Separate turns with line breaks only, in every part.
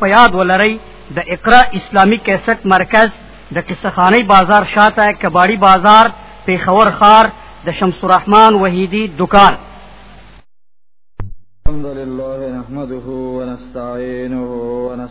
په یاد ولرئ د اقرا اسلامی کیسټ مرکز د قصخانی بازار شاته کباړی بازار پیښور خار د شمس الرحمن وحیدی دکان
الحمد لله نحمده ونستعينه ونستعينه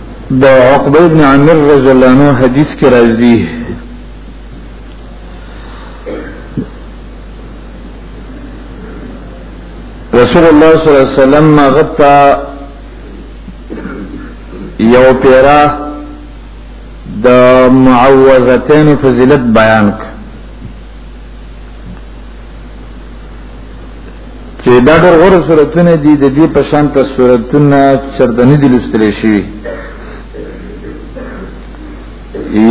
د عقبه ابن عامر رضی الله عنه حدیث کې راځي رسول الله صلی الله علیه وسلم غطا یو پیرا د معوذتین فضیلت بیان کړ چې دا ډېر غوړ صورتونه دي د دې په شان ته صورتونه چرته نه دي لوستل شي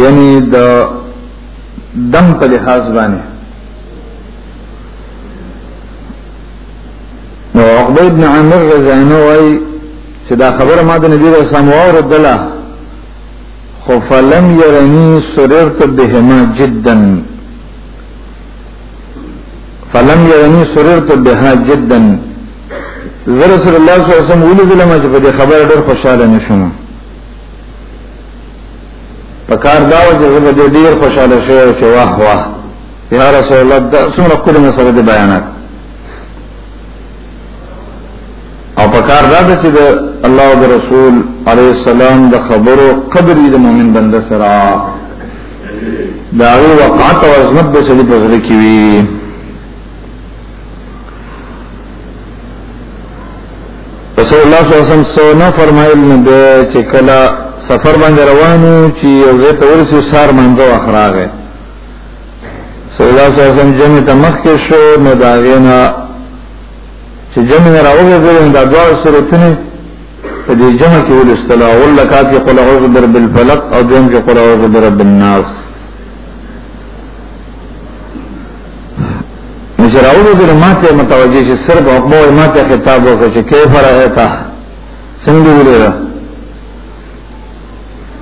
یعنی د دم په لحاظ باندې نو عقبه ابن عامر رضی الله وايي چې دا خبره ما د نبی رسول الله اوردله خو فلم يرني سررت بهما جدا فلم یعنی سررت بها جدا زر رسول الله صلی الله علیه وسلم ولې دلما چې په دې خبره ډېر خوشاله نشم په کار دا و چې زه دې ډېر خوشاله شوم چې واه واه یا رسول الله څومره کله مسله بیانات او په کار دا ده چې د الله او رسول عليه السلام د خبرو قدر دې مؤمن بنده سره دا وی وقعت او عظمت به سړي په ځل کې وي رسول الله صلی الله علیه وسلم سونه فرمایل نه ده چې کله سفر باندې روانو چې یو ځای ته ورسې سار منځو اخراغه صلی الله علیه وسلم جمع ته مخ کې شو نو دا غینا چې جمع نه راوځي دا دوه صورتونه په دې جمع کې ولستل او لکات یې قل اعوذ برب الفلق او دیم کې قل اعوذ برب الناس مجراولو دې ماته متوجه چې صرف عقبو ماته خطاب وکړي چې کیف راهتا څنګه ویل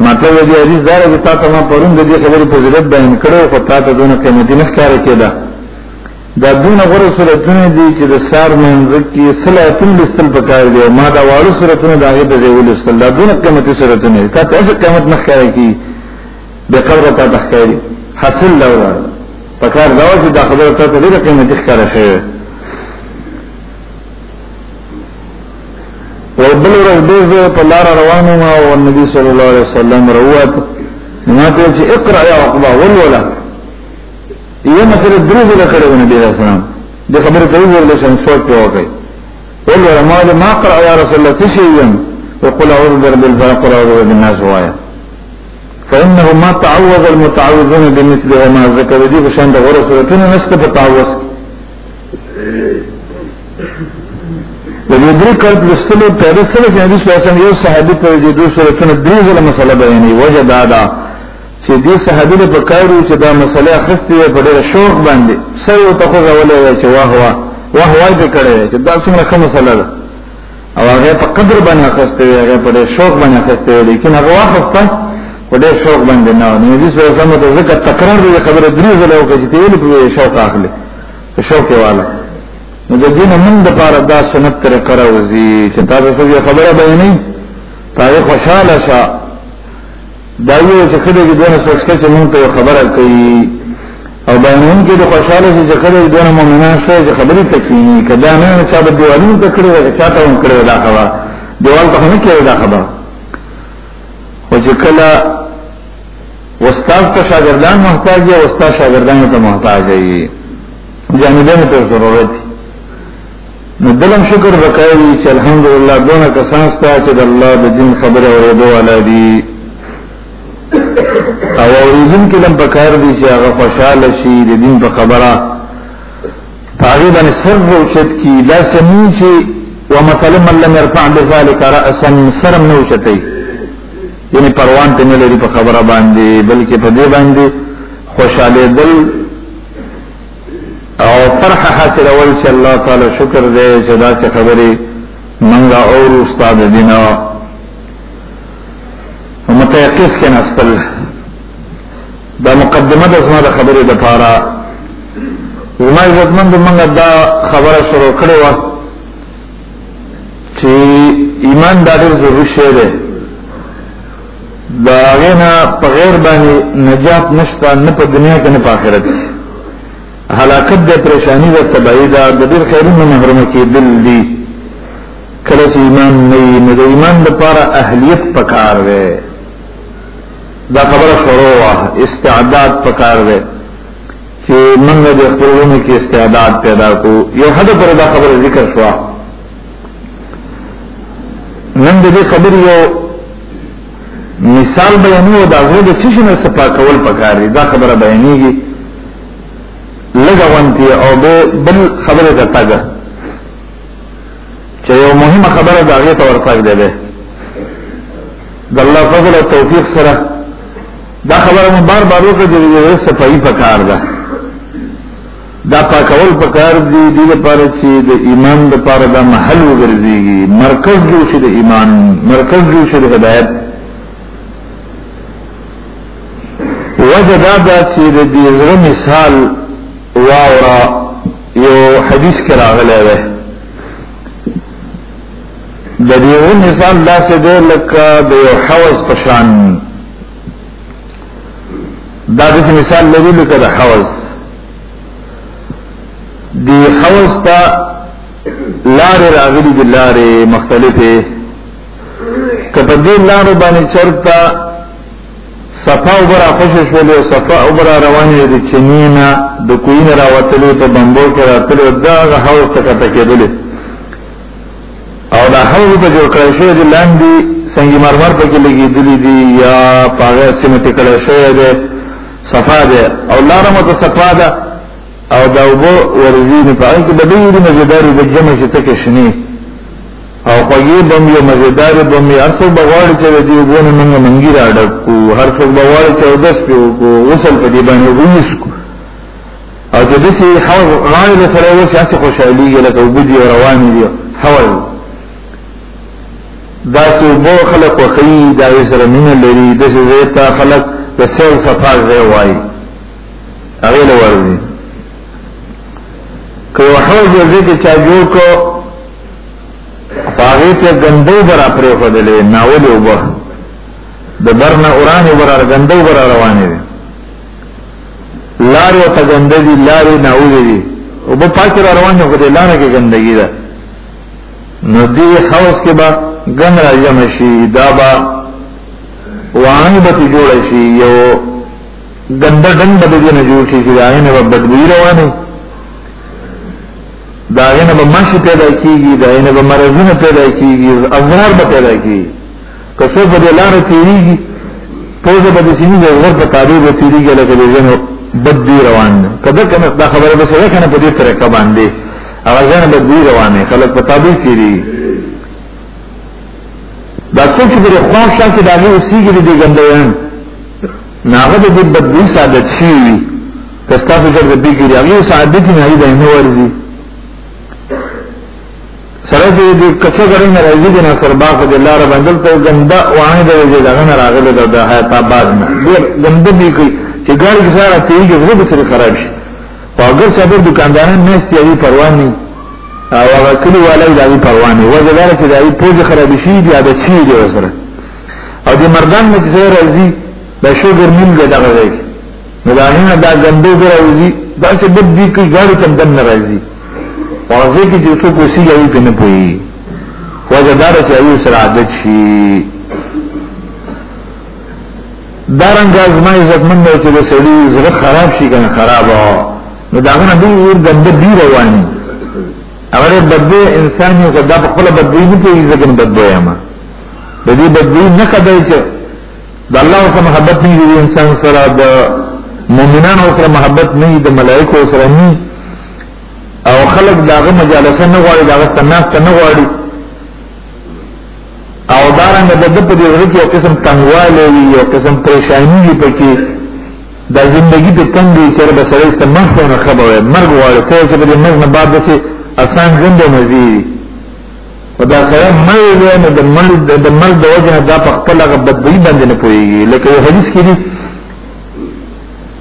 مطلب دې حدیث دا دی تا ته ما پرون د دې خبرې په ضرورت بیان کړو خو تا ته دونه قیمتي نه ښکار کېده دا دونه غره صورتونه دي چې د سار منځ کې صلاتون لستل پکار دی ما دا واړو صورتونه دا غي د زیول لستل دا دونه قیمتي صورتونه دي تا ته څه قیمت نه ښکار کی د قبر ته تخکاری حاصل لورا پکار دا چې دا خبره ته ډیره قیمتي ښکار شوی او بل ورځ بیزه په لار روانو ما او نبی صلی الله علیه وسلم روات ما ته چې اقرا یا عقبه ولولا یو مسله دروز لکړه نبی صلی الله علیه وسلم د خبره کوي ورل شان سوچ پیو کوي ولولا ما ما قرا یا رسول الله تشیم وقل اعوذ برب الفلق قل اعوذ برب الناس وایا فانه ما تعوذ المتعوذون بمثل ما ذكر دي بشان د غره سورتونه نشته په تعوذ د دې درې کال لستلو په دې سره چې نبی صلی الله علیه وسلم یو صحابي ته د دوه سورتونو درې ځله مسله بیانې وجه دا ده چې دې صحابي له پکارو چې دا مسله خسته وي په ډېر شوق باندې سره ته خو غولې چې واه واه واه واه دې کړې چې دا څنګه کومه مسله ده او هغه په قدر باندې اخسته وي هغه په شوق باندې اخسته وي لیکن هغه واخسته په ډېر شوق باندې نه نو دې سره سم د زکه تکرار دې خبره درې ځله او کجې ته ویل په شوق اخلي په شوق والا نو د دین من د پاره دا سنت تر کرا وزي چې تاسو څه خبره به نه تاریخ خوشاله شه دا یو چې خدای دې دونه سوچته چې مونږ ته خبره کوي او بیانون کې د خوشاله چې خدای دې دونه مؤمنان شي چې خبرې تکینی کدا نه چې په دیوالونو ته کړو چې چاته هم کړو دا خبره دیوال ته نه کړو دا خبره او چې کله استاد ته شاګردان محتاج دي او استاد شاګردانو ته محتاج دي جانبونو ته ضرورت دي نو دلم شکر وکړي چې الحمدلله دونه کسان ستا چې د الله د دین خبره اورېدو والا دي او اوریدون کې لم پکار دي چې هغه خوشاله شي د دین په خبره تقریبا سر وچت کی لا سمي چې ومثلا من لم يرفع بذلك راسا سرم نه وچتي یعنی پروان ته نه لري په خبره باندې بلکې په دې باندې خوشاله دل او فرح حاصل اول چې الله تعالی شکر دې چې دا څه خبرې منګه او استاد دینا متيقظ کې نستل دا مقدمه د زما د خبرې د پاره زما عزتمند منګه دا خبره شروع کړې و چې ایمان دا ډېر ضروري شی دی دا غینا په غیر باندې نجات نشته نه په دنیا کې نه په آخرت کې هلاکت د پریشانی د تبعی دا د ډیر خیرونو محروم کېدل دي کله چې ایمان نه وي نو د ایمان لپاره اهلیت پکار وي دا خبره شروع وا استعداد پکار وي چې موږ د خپلونو کې استعداد پیدا کو یو حد پر دا خبره ذکر شوه نن د دې خبرې یو مثال بیانو دا زه د چشي نه صفا کول پکار دي دا خبره بیانېږي لږه وانتي او به بل خبره ته تاګه چې یو مهمه خبره دا غي ته ورتاګ ده به د الله فضل او توفیق سره دا خبره مون بار بار وکړه چې صفائی پکار ده دا پاکول پکار دی دې لپاره چې د ایمان لپاره دا محل وګرځي مرکز جوړ شي د ایمان مرکز جوړ شي د هدایت وجه دا دا چې د دې زړه مثال واورا یو حدیث کې راغلی دی د دې مثال دا څه دی لکه د یو حوض په شان دا د مثال لري لکه د حوض دی حوض ته لار راغلي د لارې مختلفه کته دې لار باندې چرتا صفا وبرا خوش شول او صفا وبرا روان دي د چنینا د کوین راوتلو ته بمبو کې راتلو دا حوض ته کته کېدلې او دا حوض په جوړ کړی شوی دی لاندې سنگ مرمر پکې لګېدلي دي یا په هغه سیمټ کړی شوی دی صفا ده او لاره مو ته صفا ده او دا وبو ورزي نه په هغه کې د ډېرې مزیدارې د جمع چې تکې شني او خوږې بم یو مزیدار بم یې هر څوک بغواړ چې دې وګونه موږ منګي راډک کو هر څوک بغواړ چې اودس پیو کو غسل په دې باندې وونیس کو او چې دسی حوض غاړې له سره وو چې خوشحاليږي لکه وبدي روان دي حوض دا څو بو خلق وخی دا سره مين لري د څه زیتا خلق د سر صفا ځای وای هغه له ورزي که حوض دې کې چا جوړ کو هغه ته ګندو برا پرې خدلې ناول وبه د برنه اورانه برا ګندو برا روانه دي لار او ته ګنده دي لار نه اولې دي او په پاک را روان یو خدای لار کې ګندګي ده نو دې حوض کې به ګن را جمع شي دا به وان به جوړ شي یو ګنده ډنګ به دې نه جوړ شي چې دا نه به بدبوی روانه دا نه به ماشي پیدا کیږي دا نه به مرزونه پیدا کیږي ازهار به پیدا کیږي که څو په دې لار تیریږي پوزه به د سینې د غر په تابع به تیریږي لکه د ځینو بد دی روان دی کله کنه دا خبره به سره کنه په دې طریقه باندې هغه ځنه بد دی روان دی خلک په تابع تیریږي دا څو چې د خوښ شان کې داږي اوسېږي د ګندویان ناغه د دې بد دی ساده شي تاسو چې د دې کې راغلی ساده دي نه دی نو ورزي سره چې د کچا غړي نه راځي د نصر باغ د لار باندې ته ګنده وانه د وجه دغه نه راغله د د حیات آباد نه ډیر ګنده دی کوي چې ګاړي سره تیږي زړه به سره خراب شي او اگر سبب دکانداران نه سیاري پروا نه او هغه کلی والي دغه پروا نه وجه دار چې دغه پوز خراب شي دی د چی دی وسره او د مردان نه چې راځي د شوګر مين دغه دی نو دا نه دا ګنده دی راځي دا چې بد دی کوي ګاړي تم دن راځي پوځي کې چې څوک وسی یوي کنه پوي وجه دار چې یو سره عادت شي دارنګ ازما عزت مند چې د سړي زړه خراب شي کنه خراب نو دا غنه دی ور ګنده دی روان اگر بدبو انسان یو کدا په خپل بدبو نه کوي ځکه بدبو یم د دې بدبو نه کدا چې د الله سره محبت نه دی انسان سره د مؤمنانو سره محبت نه دی د ملائکه سره نه او خلق داغه مجالسه نه غواړي داغه ستناسته نه غواړي او دارنګ د د په دې ورځ کې قسم تنګواله وي یو قسم پریشانی وي پکې د ژوندۍ په تنګ وي چې به سره ست مخ نه خبره مرګ غواړي ته چې په دې مرګ نه بعد څه آسان ژوند نه زی او دا سره مړ دی نو د مړ د مړ د وجه دا په خپل غبد دی باندې نه پويږي لکه حدیث کې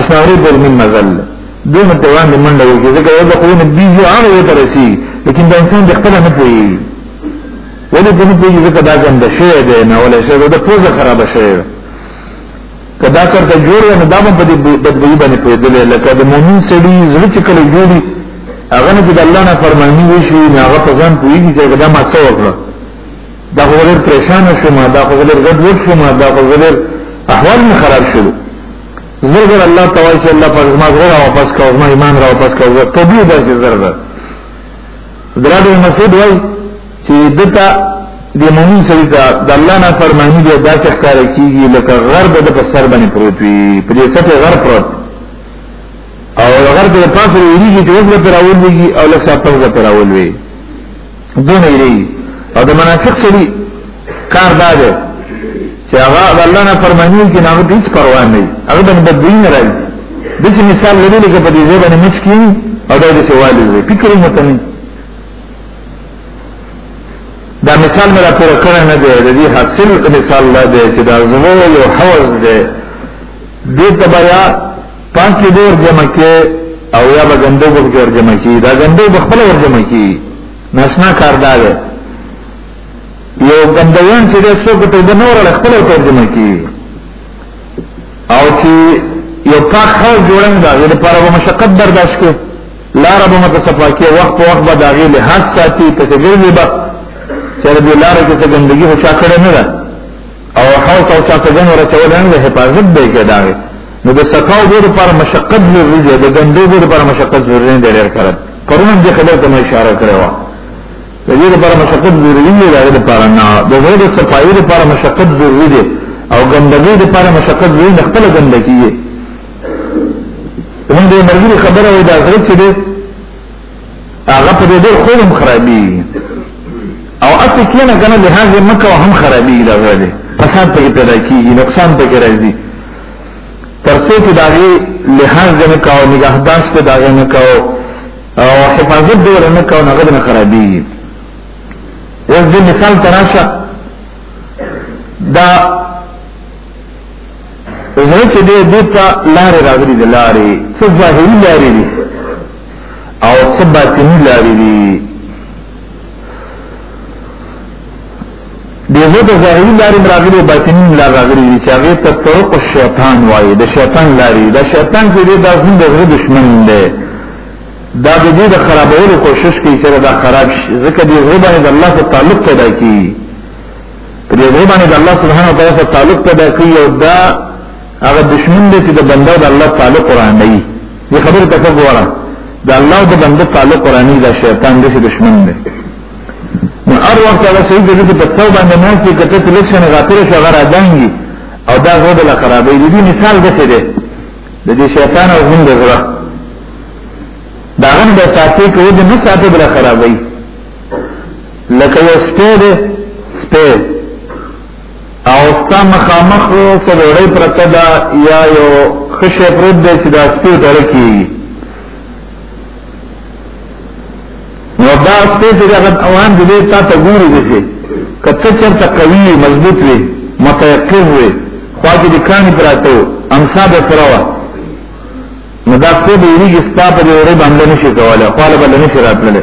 اساره پر من مزل دون توان دې منډه وکړي ځکه یو د خون بیزو هغه یو ترسي لیکن د انسان د خپل نه پوي ولې دې نه پوي ځکه دا ګنده شی دی نه ولې شی دا پوزه خراب شی کدا چرته جوړ نه دا په دې بدبوي باندې پوهېدل لکه د مؤمن سړي زړه چې کله جوړي هغه نه د الله نه فرمانی وشي نه هغه په ځان پوهیږي چې دا ما څه وکړه دا خو ډېر پریشان شوم دا خو ډېر غږ وشوم دا خو ډېر احوال مې خراب شوه زر زر الله تعالی چې الله پاک زما زړه واپس کړو زما ایمان را واپس کړو زه طبيعي درځي زر زر درادو مسعود وای چې دته د مؤمن سړي ته د الله نه فرمانی دی دا چې ښکار کیږي لکه غرب د په سر باندې پروت وي په دې سطح غرب پروت او غرب د پاسه ویریږي چې وګړه پر اول ویږي او لکه ساپر پر اول ویږي دون الی او د منافق سړي کار دا دی چې هغه الله نه فرمانی کې نه هیڅ پروا نه هغه د بدوی نه راځي د چې مثال لري لکه په دې ځای باندې مچ کینی او دا د سوالي دی فکر یې مته نه دا مثال مې را پوره کړی نه دی د دې حاصل مثال لا دی چې دا زموږ یو حوض دی دې تبایا پاکی به ورجمع کې او یا به ګندو به کې ورجمع کې دا ګندو به خپل ورجمع کې ناشنا کار دا دی یو ګندوان چې د څوک ته د نور له خپل ترجمه کې او چې یو پاک خور جوړنګ دا د لپاره به مشقت برداشت کې لار به مت صفا کې وخت په وخت به داغي له حس ساتي تسګرې به چې د لار کې څه ګندګي هو چا کړې نه ده او حوض او چا څنګه ورچول نه حفاظت به کېدای نو د سکاو ګور پر مشقت ضروري دی د ګندو ګور پر مشقت ضروري دی ډېر کړه پرون دې خبر ته اشاره کړو د دې لپاره مشقت ضروري دی دا لپاره نه د زړه د صفایي لپاره مشقت ضروري دی او ګندګي لپاره مشقت ضروري نه خپل ګندګي یې موږ دې مرګي خبره وې دا غره چې هغه په دې ډېر خوب هم خرابي او اصل کې نه کنه له هغه مکه هم خرابي دا غړي فساد په پیدا کیږي نقصان په کې راځي ترڅو چې دا غي لحاظ نه کاو نگاهداش په دا نه کاو او حفاظت دې نه کاو نه غدنه خرابي یو دې مثال تراشه دا زړه چې دې دې ته لارې راغلي دي لارې څه ظاهري لارې دي او څه باطنی لارې دي دغه د ظاهري لارې راغلي باطنی لار راغلي چې هغه ته طرق الشیطان وایي د شیطان لارې د شیطان چې د ځین د غره دشمن دی دا د دې د خرابولو کوشش کوي چې دا خراب شي ځکه دې غره باندې د الله سره تعلق پیدا کوي دې غره باندې د الله سبحانه وتعالى سره تعلق پیدا کوي او دا هغه دشمن دی چې د بنده د الله تعلق ورانوي دې خبرې ته وګوره د الله د بنده تعلق ورانوي دا شیطان دی چې دشمن دی نو هر وخت هغه سړي د دې په څو باندې ناس کې کته چې لکشن غافل شو هغه راځي او دا غو بل خرابې دي مثال د څه دی د دې شیطان او هم د زړه دا غن د ساتي کې د نه ساتي بل خرابې لکه یو سپېره سپېره او ستا مخامخ څه ډوړی پرته ده یا یو خشه پروت دی چې دا سپیو ته رکیږي نو دا سپی چې هغه اوان دې تا ته ګوري دي چې کته چرته قوي مضبوط وي متيقظ وي خواږه دي کان پراته امصاب سره وا نو دا سپی دې یې ستا په دې ور باندې نشي کوله خپل باندې نشي راتللی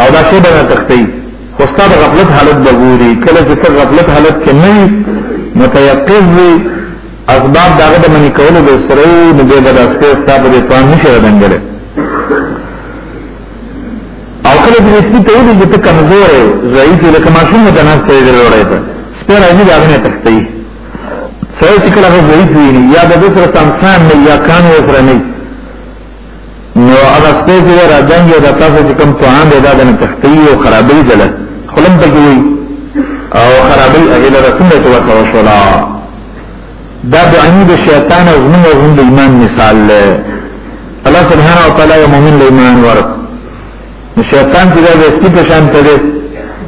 او دا څه بنا تختی خو ستا د غفلت حالت به ګوري کله چې ته غفلت حالت کې نه وي متيقظ وي اسباب داغه د منی کولو د سره نو به د اسکه ستا په پام نشي راځنګل او کله چې سپی ته ودی چې ته کمزور یې ضعیف یې لکه ماشوم د ناس ته یې وروړی ته سپی راځي دا نه تختی سره چې کله ضعیف وي یا د سره سمسان نه یا کان وسره نه نو هغه سپې چې را دنګ دا تاسو چې کوم توان دی دا د تختی او خرابې دله خلم پکې او خرابې هغه له رسول ته وسو شولا دا د عمود شیطان او زمون او د ایمان مثال له الله سبحانه و تعالی یو مؤمن له ایمان ورک شیطان چې دا سپې په شان ته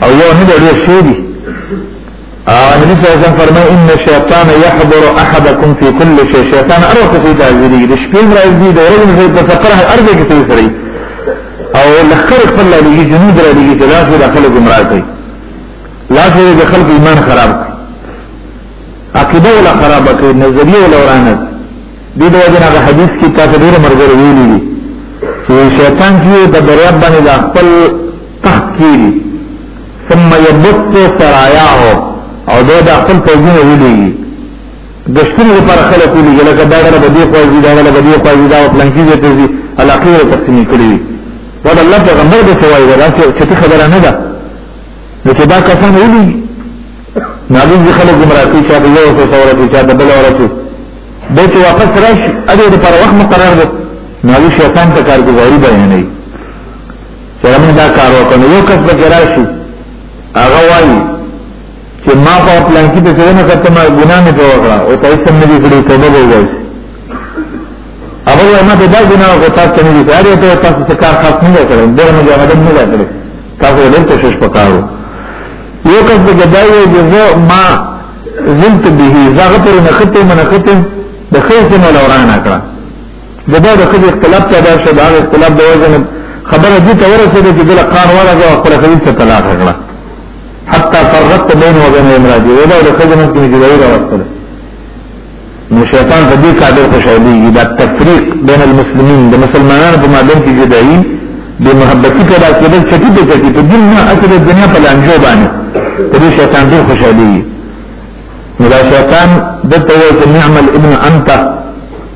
او یو نه دی شي نبی صلی الله علیه وسلم فرمای ان الشیطان يحضر احدكم في كل شيء شیطان ارو کې تعذيري د شپې راځي د ورځې په سفر هر ارزه کې سي سري او لخر خپل لګي جنود را لګي چې لاس د خلک گمراه کوي لاس د خلک ایمان خراب کوي عقیده ولا خراب کوي نظریه ولا ورانه دي د وجه نه حدیث کې تاسو ډیر مرګ ویلي چې شیطان چې د دریاب باندې د خپل تخت کیری ثم یبث سرایاه او دا د خپل فوجونه ولي دشتونو لپاره خلک ولي لکه دا غره بدی خوځي دا غره بدی خوځي دا پلانکی دې ته دي الاخیر تقسیم کړی دا د الله پیغمبر د سوای دا چې ته خبره نه ده نو چې دا کسان ولي نبی دې خلک گمراه کوي چې دا یو څه سره دي چې دا بل ورته د چې واپس راشي اده د پر وخت مقرر ده نبی شیطان ته کارګزاري بیانوي سره موږ دا کار وکړو یو کس به راشي هغه وایي چې ما په پلان کې څه نه کړم ما ګناه نه وکړه او ته څه نه دي کړی توبه وکړه هغه وایي ما دا ګناه وکړه تاسو نه دي کړی ته تاسو څه کار خاص نه کړم ډېر مې غوډم نه کړی تاسو ډېر څه شش پکارو یو کس به ګدایي جزو ما زلت به زغت نه ختم نه ختم د خیر سم لورانه کړه د دا د خځې اختلاف پیدا شو دا اختلاف د وجه خبره دې ته ورسېده چې دله قار ورغه او خپل خلیص ته طلاق کړه حتی فرقت بین و بین امراضی ودا د خځې مخ کې جوړی راوستل نو شیطان په دې قادر خوشاليږي دا تفریق بین المسلمین د مسلمانانو په مابین کې جدایي د محبتي کړه چې د چټي په چټي په دین نه اصل د دنیا په لانجو باندې په دې شیطان ډېر خوشاليږي نو دا شیطان د توې نعمل ابن انت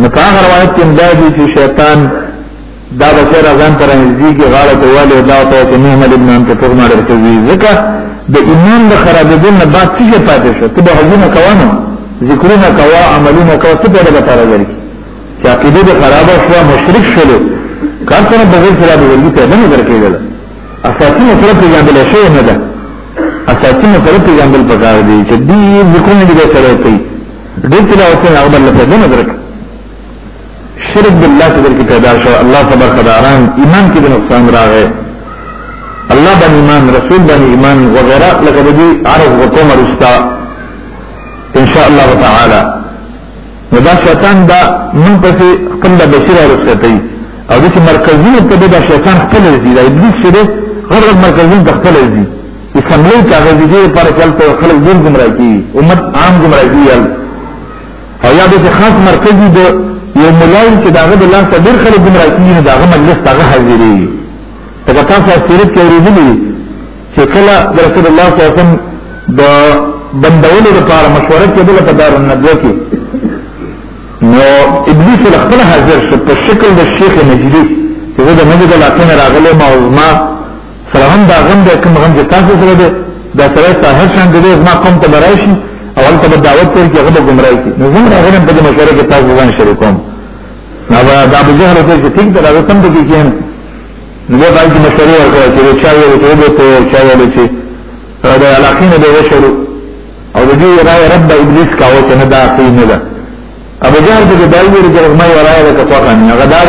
نو په هغه روایت کې مدادي چې شیطان دا بچر ځان تر نږدې کې غاړه ته والي او دا ته چې محمد ابن انت په ما درته وی ځکه د ایمان د خرابېدو نه بعد څه شي پاتې شو ته به هغونه کوونه ذکرونه کوا عملونه کوا څه په لګا تر ورګي چې عقیده د خرابه شو مشرک شول کار کنه بغیر سره د ورګي ته نه درکېدل اساسي مسله په یاد له شی نه ده اساسي مسله په یاد په کار دی چې دې ذکرونه دې سره کوي دې تلاوت نه هغه بل ته نه درک شرک بالله ته درک پیدا شو الله صبر خداران ایمان کې د نقصان راغی الله باندې ایمان رسول باندې ایمان وغیرہ لکه دې عرض وکوم رستا ان شاء الله تعالی نو دا شیطان دا من پسې خپل بشیر ورسېتای او دې مرکزي ته دا شیطان خپل زیږي دا ابلیس چې غرض مرکزي ته خپل زیږي اسمبلی کاغذ دې پر چلته خلک ډیر گمراه کی امت عام گمراه کی یل او یا به خاص مرکزی د یو ملای چې داغه د لاس ډیر خلک گمراه کی نه داغه مجلس داغه حاضرې دا تاسو سیرت کې ورېدلی چې کله رسول الله صلی الله علیه وسلم د بندولو لپاره مشوره کېدله په دار الندوه کې نو ابلیس له خپل حاضر شو په شکل د شیخ نجدی چې د نبی د لاکنه راغلی ما او ما سره هم دا غم دی کوم غم چې تاسو سره دی دا سره ساحر شان دی زما قوم ته برایشي او هلته به دعوت کوي چې هغه به ګمراه کړي نو زموږ هغه په دې مشوره کې تاسو ځان شریکوم نو دا ابو جهل ته چې ټیک دا سم به کېږي نو دا باید مشوره ورکړي چې چا یې ته به ته چا یې چې دا علاقین به وشرو او دې راي رب ابلیس کاوه چې نه دا صحیح نه ده ابو جهل دې دایو دې رحمه راي له کوه نه غدار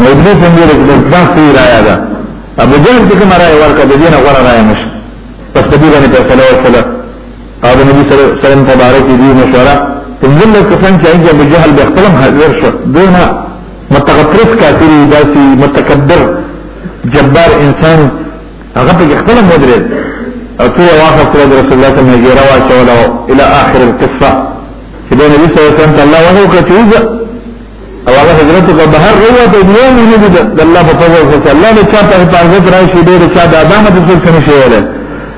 نو دې څنګه د داسې رایا ده ابو جهل چې کوم راي ورکړه د دینه غره راي نشه پس په دې باندې فیصله وکړه او د نبی صلی الله علیه وسلم تبارک دی مشوره څنګه له کسان چې هغه ابو جهل به خپل حاضر شو دونه متغطرس کافر داسي متکبر جبار انسان هغه په خپل مدرد او ټول واخص رسول الله صلی الله علیه وسلم غیره واچوله الى اخر القصه چې د نبی صلی الله علیه وسلم الله وحی وکړ چې او هغه حضرت کو بهر روته یو مونږ دې د الله په فضل سره الله نه چا په حفاظت راشي ډېر چا د ادمه د څه کنه شي ولا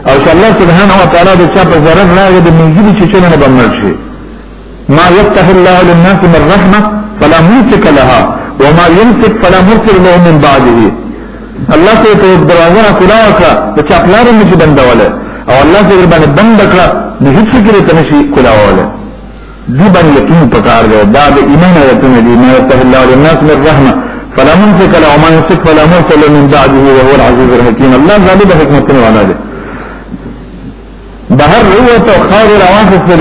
او چې الله سبحانه و تعالی د چا په ضرر راغی د مونږ دې چې څنګه بمل شي ما يفتح الله للناس من رحمه فلا ممسك لها وما يمسك فلا مرسل له من بعده الله ته ته دروازه کلا وکړه د چا پلار نه شي بندوله او الله دې باندې بند کړه نه هیڅ کې ته نشي کلا وله دی باندې یقین پکار دی دا د ایمان آیتونه دي ما یفتح الله للناس من رحمه فلا ممسك له وما يمسك فلا مرسل من بعده وهو العزيز الحكيم الله غالب حکمتونه والا دی بهر روت او خاور راوخسل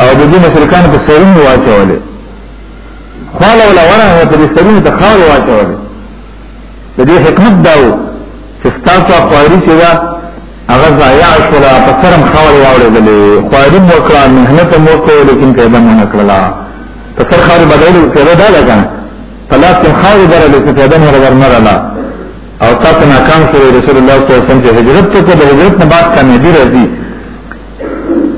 او د دې مشرکان په سرونو واچولې خاله ولا ورغه په سرونو ته خاور واچولې د دې حکمت دا و چې ستاسو خواري چې دا هغه ضایع شول په سرم خاور واړېدلې خواري مو کړه مهنت مو کړه لیکن پیدا مو نه کړلا په سر خاور بدل پیدا دا لګا په لاس کې خاور درلې چې پیدا مو ورغر نه رالا او تاسو ناکام شوی رسول الله صلی الله علیه وسلم چې هجرت ته د هجرت نه بعد کامیابی راځي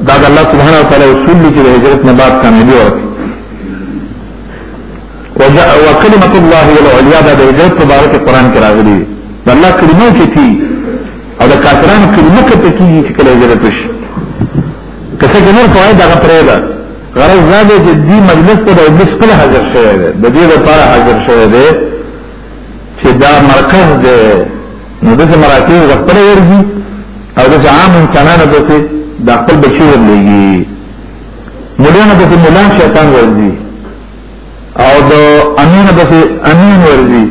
دا الله سبحانه وتعالى اصول دي چې هجرت نه بعد کامیابی ورکړي وکلمت الله العليا دا د هجرت په باره کې قران کې راغلي د الله کلمه کې تي او د کافرانو کلمه کې تي چې کله هجرت وشي کسه کې نور فواید هغه پرې ده غرض دا دی چې دې مجلس ته د ابلیس کله حاضر شوی دی د دې لپاره حاضر شوی دی چې دا مرکز دی نو دغه مراکز د خپل ورځي او د عام انسانانو د څه د خپل بچی ورلېږي مولانه د مولان شیطان ورځي او د امین بس امین ورزي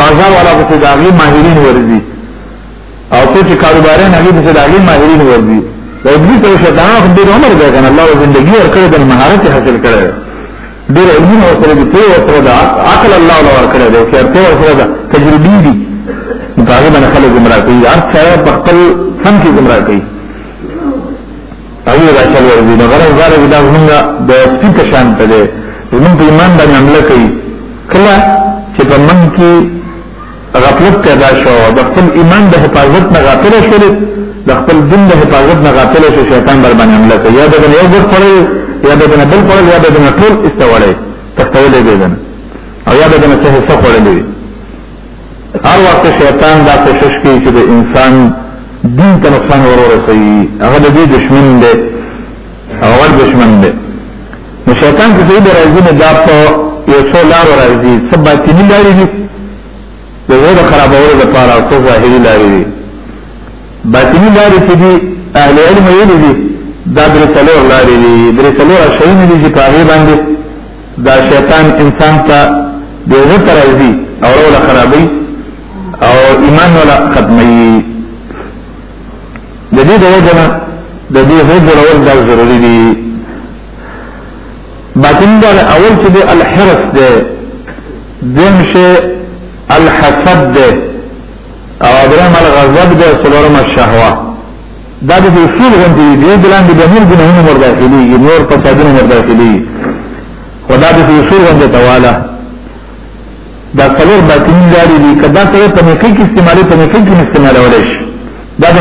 بازار والا بس داغي ماهرین ورزي او څو چې کاروباري نه بس داغي ماهرین ورزي د ابلیس او شیطان خو د عمر دی کنه الله زندگی ورکړي د مهارت حاصل کړي ډېر علم او سره دي په سره دا عقل الله له ور کړی دی چې ارته سره دا تجربې دي مطابق نه خلک گمراه کوي هر څه په خپل فن کې گمراه کوي او دا چل ورځي نو غرض دا دی دا موږ د سپي په شان ته دی موږ په ایمان باندې عمل کوي کله چې په من کې غفلت پیدا شو د خپل ایمان د حفاظت نه غافل شول د خپل دین د حفاظت نه غافل شو شیطان بر باندې عمل کوي یا د یو ګر پړل یا د بل بل پړل یا د ټول استوړل تختولې دي او یا د څه حصہ خورلې هر وخت شیطان دا کوشش کوي چې د انسان دین ته نقصان ورورسوي هغه د دې دشمن دی اول دشمن دی نو شیطان چې دې راځي نه دا په یو څو لار راځي سبا کې نه لاري دي د زړه د خرابولو لپاره او څو ظاهري لاري دي
باطني لاري چې دي اهل علم یې دي دا درې څلور لاري دي درې څلور شي نه دي چې په هغه باندې دا شیطان انسان ته د زړه ته راځي او روله خرابوي او ایمان ولا ختموي د دې د وجه نه د دې هو جوړول دا ضروري دي باطن دا اول چې د الحرس ده دیم شي الحسد ده او درم الغضب ده څلورم الشهوه دا د اصول غونډې دي د لاندې به نور ګناهونه ور داخليږي نور فسادونه ور داخليږي خدا د اصول غونډې تواله دا څلور باطنی لارې دي کدا سره په نکي کې استعمالي په نکي کې استعمالول شي دا د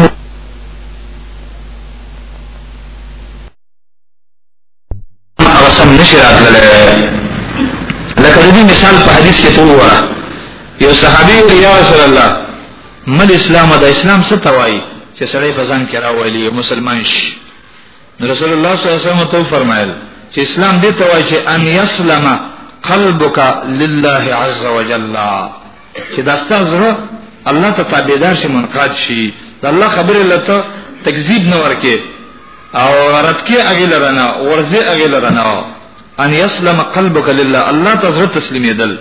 هغه سم نشي راتللی لکه د دې مثال په حدیث کې ته وره یو صحابي وی یا رسول الله مل اسلام د اسلام څه توای چې سړی په ځان کې راولي مسلمان شي رسول الله صلی الله علیه وسلم تو فرمایل چې اسلام دې توای چې ان یسلم قلبک لله عز وجل چې دا ستاسو زړه الله ته تابعدار شي منقاد شي دا الله خبره لته تکذیب نه ورکه او رد کې اغه لرنه ورزه اغه لرنه ان يسلم قلبك لله الله ته زړه تسلیمې دل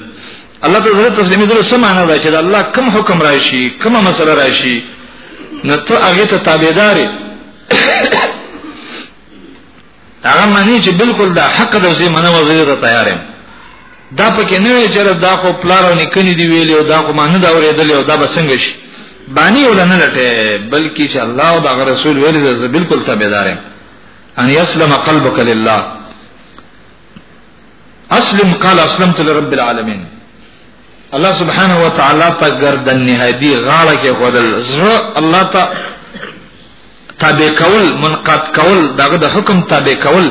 الله ته زړه تسلیمې دل څه معنی ده چې الله کوم حکم راشي کومه مسله راشي نو ته اغه ته تابعدار هغه معنی چې بالکل دا حق د زی منو وزیر ته تیار یم دا پکې نه وی چې دا خو پلار او نکني دی ویلی او دا خو ما نه دا اورېدل او دا به څنګه شي باندې ولنه لټه بلکې چې الله او دا رسول ویلی زه بالکل تابعدار یم ان يسلم قلبك لله اسلم قال اسلمت لرب العالمين الله سبحانه وتعالى ته گردن نهادی غاړه کې خدل زړه الله ته تابع کول منقاد کول دغه د حکم تابع کول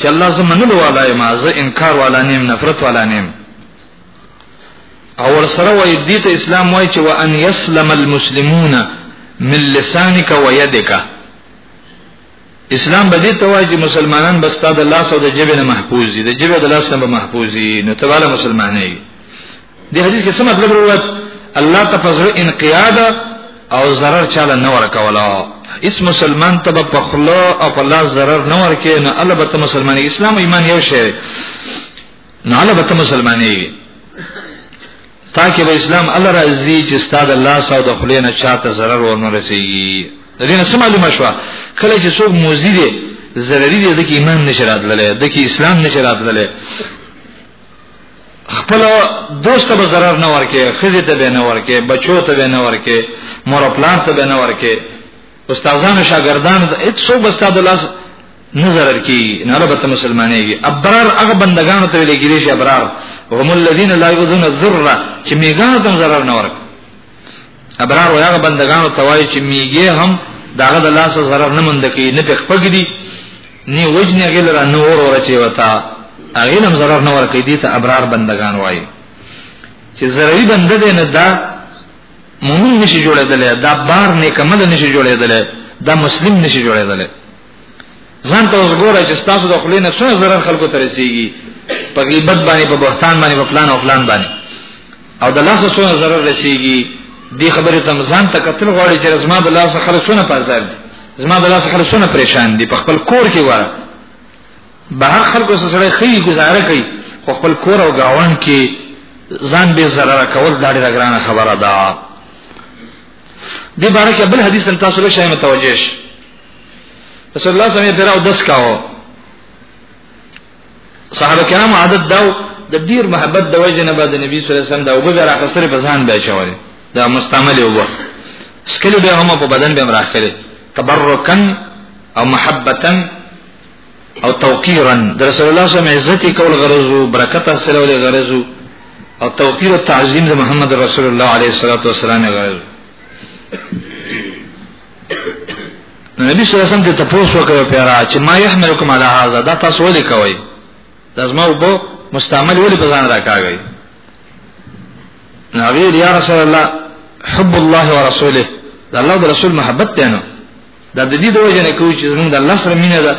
چې الله زه منلو والا یم زه انکار والا نیم نفرت والا نیم او ورسره وای دې ته اسلام وای چې وان یسلم المسلمون من لسانک و یدک اسلام به دې ته وای چې مسلمانان بس تا د لاس او د جبه نه محفوظ دي د جبه د لاس نه محفوظ دي نو ته والا مسلمانې دې حدیث کې څه مطلب وروت الله ته فزر انقیاد او zarar چاله نه ورکولا اس مسلمان ته په خلا او په لاس zarar نه ورکې نه البته مسلمان اسلام او ایمان یو شی نه البته مسلمانې تاکه به اسلام الله راضي چې ستاد الله سو د خلې نه چاته zarar ورنه رسیږي دینه سم معلومه شو کله چې څوک موزي دي ضروري دي د ایمان نشرات لره د اسلام نشرات لره خپل دوست به zarar نه ورکه خزه ته به نه ورکه بچو ته به نه ورکه مور پلان ته به نه ورکه استادانو شاګردانو ته هیڅ څو بستا د لاس نظر کی نه ربته مسلمانېږي ابرار هغه بندگانو ته لګیږي چې ابرار هم الذين لا يؤذون الذره چې میګانو ته zarar نه ورکه ابرار هغه بندگانو ته وایي چې میګه هم داغه د لاس zarar نه مند کی نه پخپګدي نه وجنه غل را نور ور چی وتا هغه لم zarar نه ور کوي دي ته ابرار بندگان وای چې زری بنده دې نه دا مؤمن نشي جوړېدل دا بار نه کمل نشي جوړېدل دا مسلم نشي جوړېدل ځان ته وګوره چې تاسو د خپل نه څو zarar خلکو ترسيږي په غیبت باندې په بهتان باندې په پلان او فلان باندې او د لاس څونه ضرر رسیږي دی خبره تم ځان ته قتل غواړي چې زما د لاس خلک څونه پازار دي زما د لاس خلک څونه پریشان دي په خپل کور کې وره به هر خلکو سره خي گزاره کوي په خپل کور او گاون کې ځان به ضرر کول دا ډیره ګرانه خبره ده دې باره کې بل حدیث تل تاسو له شای متوجه شئ رسول الله صلی الله علیه وسلم پیراو دس کاو صحابه کرام عادت داو د ډیر محبت د وجه نه بعد نبی صلی الله علیه وسلم دا وګړه راکستره په ځان به چوره دا مستعمل یو سکل به هم په بدن به راخره تبرکا او محبتا او توقیرا د رسول الله صلی الله علیه وسلم عزت کول غرضو برکت سره ول غرضو او توقیر او تعظیم د محمد رسول الله علیه الصلاۃ والسلام غرضو نبی صلی الله علیه وسلم ته تاسو وکړو پیرا چې ما يحملکم علی هذا دا تاسو ولې کوي لازمه وبو مستعمل ولې په ځان راکاږي نبی یا رسول الله حب الله ورسوله دا الله د رسول محبت دی نو دا د دې د وجه نه کوي چې موږ د الله سره مینه ده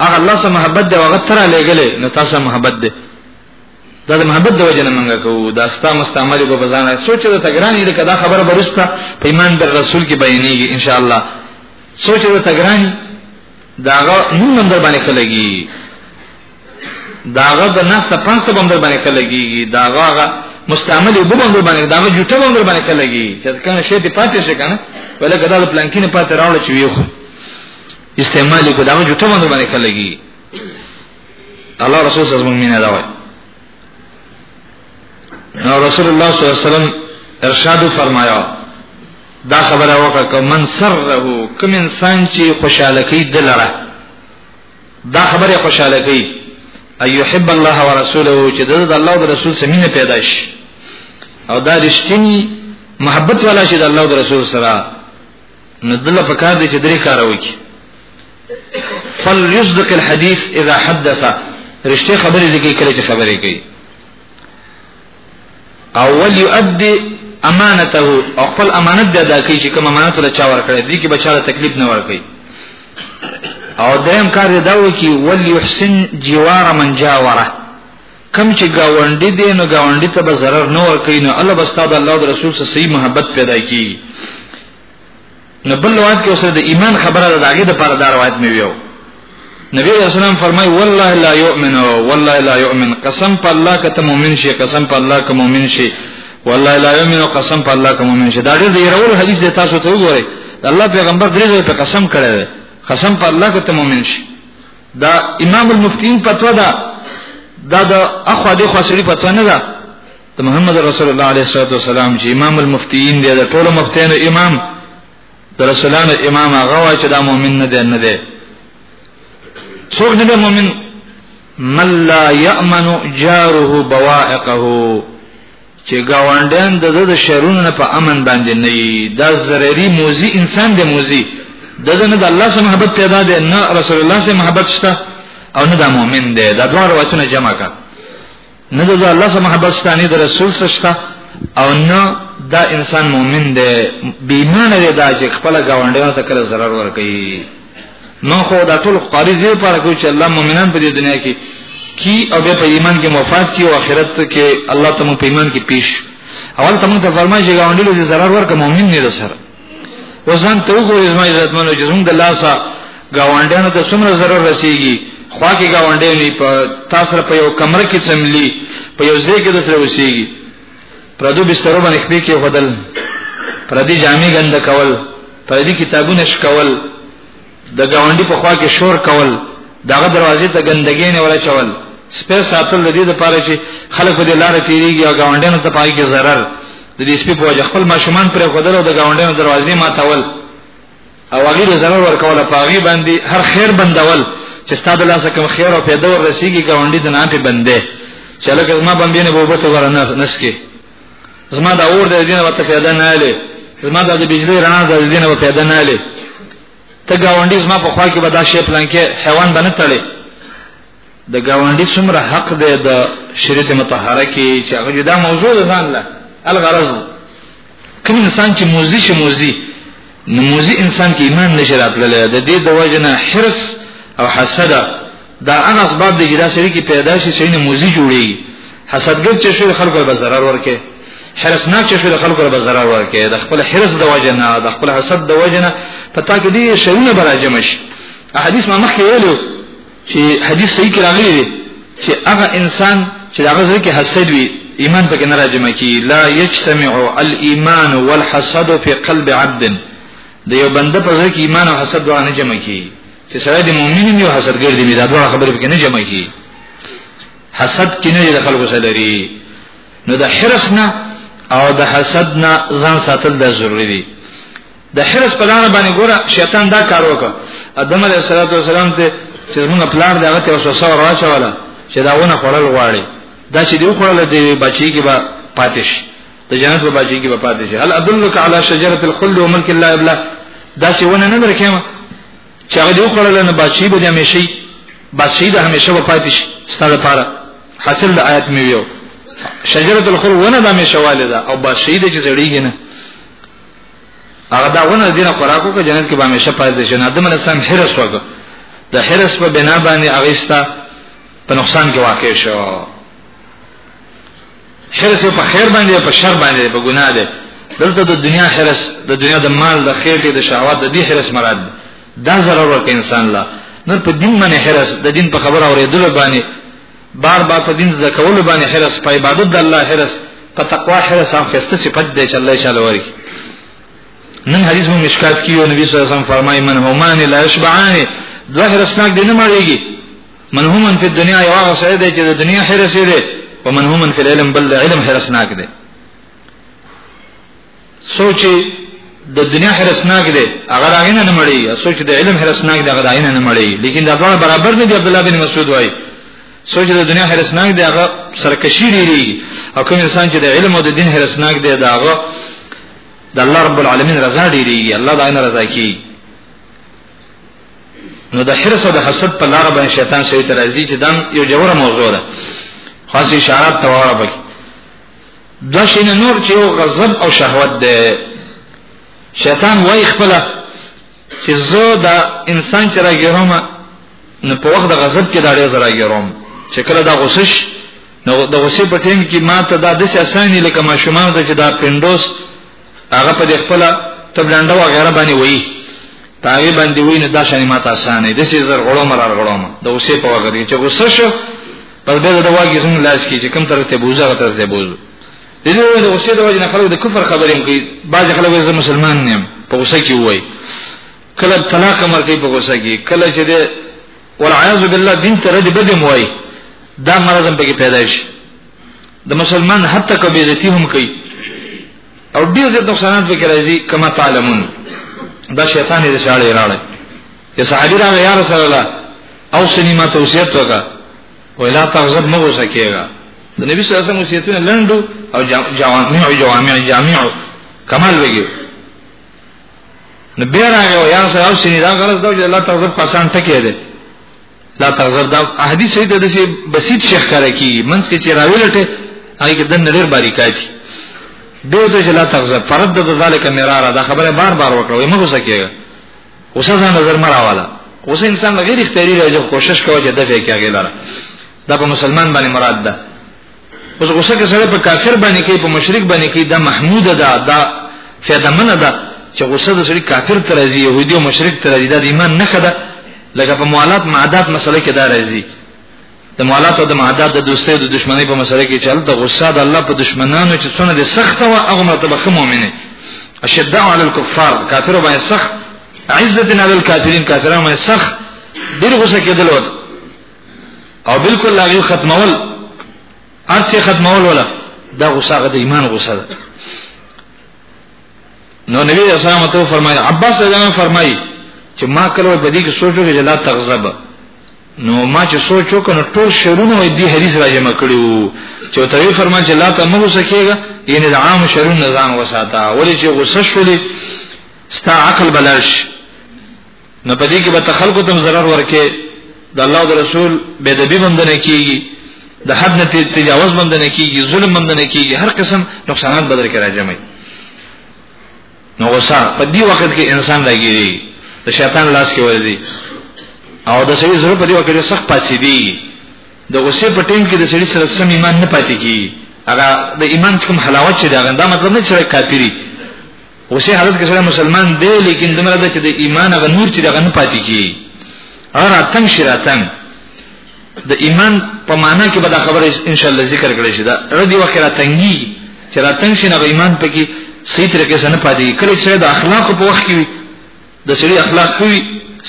هغه الله سره محبت دی هغه تر لګلې نو تاسو محبت دی دا د محبت د وجه نه منګه کو دا ستا مستعمل کو بزانه سوچ ته تګرانی د کدا خبره برستا په ایمان در رسول کې بیانېږي ان شاء الله سوچ ته تګرانی داغه نوم نن در باندې کلګي داغه د ناس ته پاسته باندې باندې کلګي داغه هغه مستعمل وب باندې باندې داغه جوټه باندې باندې کلګي چې کنه شی دی پاتې شي کنه ولې کدا د پلانکینه پاتې راول چې یو استعمال کو داغه جوټه باندې باندې کلګي الله رسول صلی الله علیه وسلم دا وایي نو رسول الله صلی الله علیه وسلم ارشاد فرمایا دا خبره وکړه کوم من سره کوم انسان چې خوشاله کی دلره دا خبره خوشاله کی ايحب الله ورسوله چې د الله او رسول سمینه پیدا شي او دا رښتینی محبت والا شي د الله او رسول سره نو دله پکار دي چې درې کار وکړي فليصدق الحديث اذا حدث رشته خبرې لګي کله چې خبرې کوي اول يؤدي امانته او خپل امانت د ادا کوي چې کوم امانت له چا ورکړي دي کې بچاله تکلیف نه ورکړي او دریم کار دا و چې ول يحسن جوار من جاوره کم چې گاونډي دي نو گاونډي ته به zarar نه ورکړي نو الله بس تعالی الله او رسول سره صحیح محبت پیدا کیږي نبل روایت کې اوسره د ایمان خبره ده داګه د پر دا روایت مې ویو نبی رسول الله فرمای والله لا یؤمن والله لا یؤمن قسم په الله کته مؤمن شي قسم په الله که مؤمن شي والله لا یؤمن قسم په الله که مؤمن شي دا ډېر دی رول حدیث دی تاسو ته وګورئ الله پیغمبر درې ځله په قسم کړی دی قسم په الله کته مؤمن شي دا امام المفتین فتوا ده دا د اخو د خو سړي فتوا نه ده ته محمد رسول الله علیه الصلاه والسلام چې امام المفتیین دی د ټولو مفتیانو امام د رسولانو امام هغه وای چې دا مؤمن نه دی نه دی څوک نه دی مؤمن من لا یامن جاره بوائقه چې گاونډیان د د شرونو نه په امن باندې نه وي دا ضروري موزي انسان دی موزي د نه د الله سره محبت پیدا دی نه رسول الله سره محبت شته او نه د مؤمن دی دا دوه وچونه جمع کړه نه د الله سره محبت ستانه د رسول سشتا او نه دا انسان مؤمن دی بیمان دی دا چې خپل گاونډیانو ته کله zarar ور کوي نو خو دا ټول قاری دی پر کو چې الله مؤمنان په دې دنیا کې کی او به په ایمان کې مفاد کی او آخرت کې الله تعالی په ایمان کې پیش اول تمون ته فرمایي چې گاونډیانو ته zarar ور کوي مؤمن نه دی سره وزن ته وګورئ زما عزت منو چې زموږ د لاسه گاونډیانو ته څومره ضرر رسیږي خوا کې گاونډی نه په تاسو په یو کمره کې سملی په یو ځای کې د سره وسیږي پردو بسترو باندې خپې کې خدل پردي جامې ګنده کول پردي کتابونه شکول د گاونډي په خوا کې شور کول دغه دروازې ته ګندګي نه ورچول سپه ساتل د دې لپاره چې خلک په دې لار تیریږي او گاونډیانو ته پای کې zarar د دې سپه په وجه خپل ماشومان پر خودلو د گاونډیانو دروازې ماتول او هغه له zarar ورکول پاغي باندې هر خیر بندول چې ستاسو لاسه کوم خیر او پیدا ورسیږي گاونډي د نه په بنده چې لکه ما باندې نه بوبته ورنه نسکي زما دا اور د دین او تفیدا نه لې زما دا د بجلی رڼا د دین او تفیدا نه لې ته گاونډي زما په خوا کې به دا شی پلان کې حیوان باندې تړي د گاونډي څومره حق دی د شریعت مطهره کې چې هغه دا موضوع ده ځان له الغرض کوم انسان چې موزي شي موزي نو موزي انسان کې ایمان نشي راتللی د دې د وجنه حرس او حسد دا هغه اسباب دي چې دا سړي کې پیدا شي چې نه موزي جوړي حسدګر چې شوی خلکو به zarar ورکه حرس نه چې شوی خلکو به zarar ورکه د خپل حرس د وجنه د خپل حسد د وجنه پتا کې دي شرونه براجمش احادیث ما مخکې ویلو چې حدیث صحیح کې راغلی دی چې هغه انسان چې هغه ځکه کې حسد وي ایمان پکې نه راځي کی لا یجتمع الايمان والحسد في قلب عبد د یو بنده په ځکه ایمان او حسد دواړه نه جمع کی چې سره د مؤمن یو حسد ګرځي نه دا دواړه خبرې پکې نه جمع کی حسد کې نه د خلکو سره لري نو د حرس نه او د حسد نه ځان ساتل د ضروری دی د حرس په لار باندې ګوره شیطان دا کار وکړ ادم علیه السلام ته چې موږ پلان دغه ته وسوسه ورواچوله چې دا ونه خړل غواړي دا چې دی خړل دی بچی کې به پاتش د جنت په بچی کې به پاتش هل ادلک علی شجره الخلد وملک لا یبلا دا چې ونه نه درکېم چې هغه دی خړل نه بچی به همیشه بچی د همیشه به پاتش ستاسو لپاره حاصل د آیت میو شجره الخلد ونه د همیشه والده او بچی د چې زړیږي نه هغه دا ونه دینه خوراکو کې جنت کې به همیشه پاتې شي نه آدم علی السلام حرس وکړ د حرس په بنا باندې هغه ستا په نقصان کې واقع شو حرس په خیر باندې په شر باندې په ګناه ده دلته د دنیا حرس د دنیا د مال د خېټې د شهوات د دې حرس مراد دا ضرورت انسان لا نو په دین باندې حرس د دین په خبره اورېدل باندې بار بار په دین زده کول باندې حرس په عبادت د الله حرس په تقوا حرس هم خسته صفت دی چې الله تعالی وري نن حدیث مو مشکات کیو نبی صلی الله علیه وسلم فرمای من همان لا یشبعان دوه حرسناک دي نه مړیږي من همان په دنیا یو هغه سره دی چې د دنیا حرس دی ومن همان په علم بل علم حرسناک دی سوچ د دنیا حرسناک دی هغه راغینه نه مړی سوچ د علم حرسناک دی هغه راغینه نه مړی لیکن دا ډول برابر نه دی عبد الله بن مسعود وای سوچ د دنیا حرسناک دی هغه سرکشی لري او کوم انسان چې د علم او د دین حرسناک دی دا هغه د الله رب العالمین رضا ډیریږي الله دا نه رضا کی نو د حرس او د حسد په لار باندې شیطان شي ترازی چې دا یو جوړه موضوع ده خاصه اشارات تواره پکې دو شین نور چې یو غضب او شهوت ده شیطان وای خپل چې زه دا انسان چې راګیروم نو په وخت د غضب کې دا ډېر راګیروم چې کله دا غوسش نو د غوسې په ټیم کې ما ته دا د اساني لکه ما شومان ته چې دا پندوس هغه په خپل تبلنده و غیره باندې وای پاغي باندې وای نه دا شنه ما ته اسانه د سې زر غړو مرار غړو ما د غوسې په وخت کې چې غوسه شو پس به دا واګي زموږ لاس کې چې کوم طرف ته بوزه هغه طرف ته بوزو د دې وجه د غصې د وجه نه خلک د کفر خبرې کوي بعض خلک زه مسلمان نه یم په غصه کې وای کله طلاق امر کوي په غصه کې کله چې د والعیاذ بالله دین ته رد بدم وای دا مرض هم پکې پیدا شي د مسلمان حتی کو بی عزتی هم کوي او ډیر زیات نقصانات به راځي کما تعلمون دا شیطان دې شاړې راړي یا صحابی راغی یا رسول الله او سنیما توصیت وکړه ولا تغضب مغو سکیږي د نبی صلی الله علیه وسلم وصیتونه لندو او جوامع جوامع جامع کمال وګیو نو بیا راغی یا رسول الله سنی دا غرض دا چې الله تغضب قسم ټکی دی لا تغضب دا احادیث دې د سي بسيط شیخ کار کی منس کې چې راوی لټه هغه کې د نړۍ باریکای دي دوی ته لا تغضب فرد د ذالک مراره دا خبره بار بار وکړه وي مغه سکیږي اوسه ځان نظر مراواله اوسه انسان غیر اختیاري راځي کوشش کوي چې دفع کوي غیلره دا په مسلمان باندې مراد ده اوس غوسه کې سره په کافر باندې کې په مشرک باندې کې دا محمود ده دا فیدمنه ده چې غوسه د سړي کافر تر راځي يهودي او مشرک تر راځي دا د ایمان نه خده لکه په موالات معادات مسله کې دا راځي د موالات او د معادات د دوستۍ او د دشمنۍ په مسله کې چې هلته غصه د الله په دشمنانو چې څونه د سخت او هغه مرتبه خو مؤمنه اشداء علی الكفار کافر باندې سخت عزت علی الكافرین کافرانو باندې سخت ډیر غصه کېدل وته او بالکل لاغي ختمول ارڅه ختمول ولا دا غصه غد ایمان غصه ده نو نبی رسول الله ته فرمایي عباس رضی الله فرمایي چې ما کله په دې کې سوچو کې جلا تغضب نو ما چې سوچ وکړ نو ټول شرونه وې دې حدیث راځي مکړو چې ته یې فرمان چې لا ته مو سکیږي یعنی د عام شرون نظام وساته ولې چې غوسه شولې ستا عقل بلرش نه پدې کې به تخلق تم zarar ورکه د الله او رسول به د بي بندنه کیږي د حد نه تجاوز بندنه کیږي ظلم بندنه کیږي هر قسم نقصانات بدر کې راځي نو غوسه په دې وخت کې انسان راګيري د شیطان لاس کې ورځي او د سړي زړه په دې وخت کې سخت پاسې دی د غوسه په ټیم کې د سړي سره سم ایمان نه پاتې کیږي هغه د ایمان کوم حلاوت چې دا غنده مطلب نه چې کافری غوسه حالت کې سره مسلمان دی لیکن دمر د چې د ایمان غ نور چې دا غن پاتې کیږي اور اتنګ شراتنګ د ایمان په معنا کې به دا خبره ان شاء الله ذکر کړی شي دا ردی وخت را تنګي چې را تنګ شي نه ایمان پکې صحیح طریقې سره نه پاتې کله چې د اخلاق په وخت کې د سړي اخلاق کوي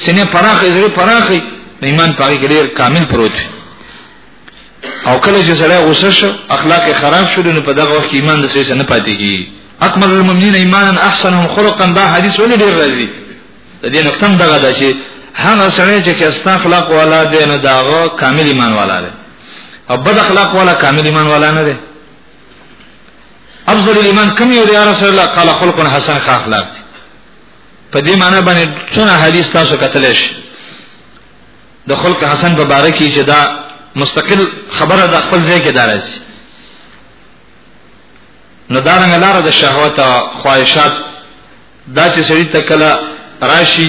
سینه پراخه زړه پراخه ایمان پاره کې ډیر کامل پروت وي او کله چې سړی غوسه شو اخلاق خراب شو نو په دغه وخت کې ایمان د سړي سره نه پاتې کیږي اکمل المؤمنین ایمانا احسنهم خلقا دا حدیث ولې ډیر راځي د دې نقطه هم دغه ده چې هغه سړی چې کستا اخلاق والا دی نه داغه کامل ایمان والا دی او بد اخلاق والا کامل ایمان والا نه دی افضل الايمان کوم یو دی رسول الله قال خلق حسن خ اخلاق دی په دې معنی باندې څونه حدیث تاسو کتلی شئ د خلق حسن په باره کې چې دا مستقل خبره د خپل ځای کې دارسي نو دارنګ لار د شهوت او خواهشات دا چې سړی ته کله راشي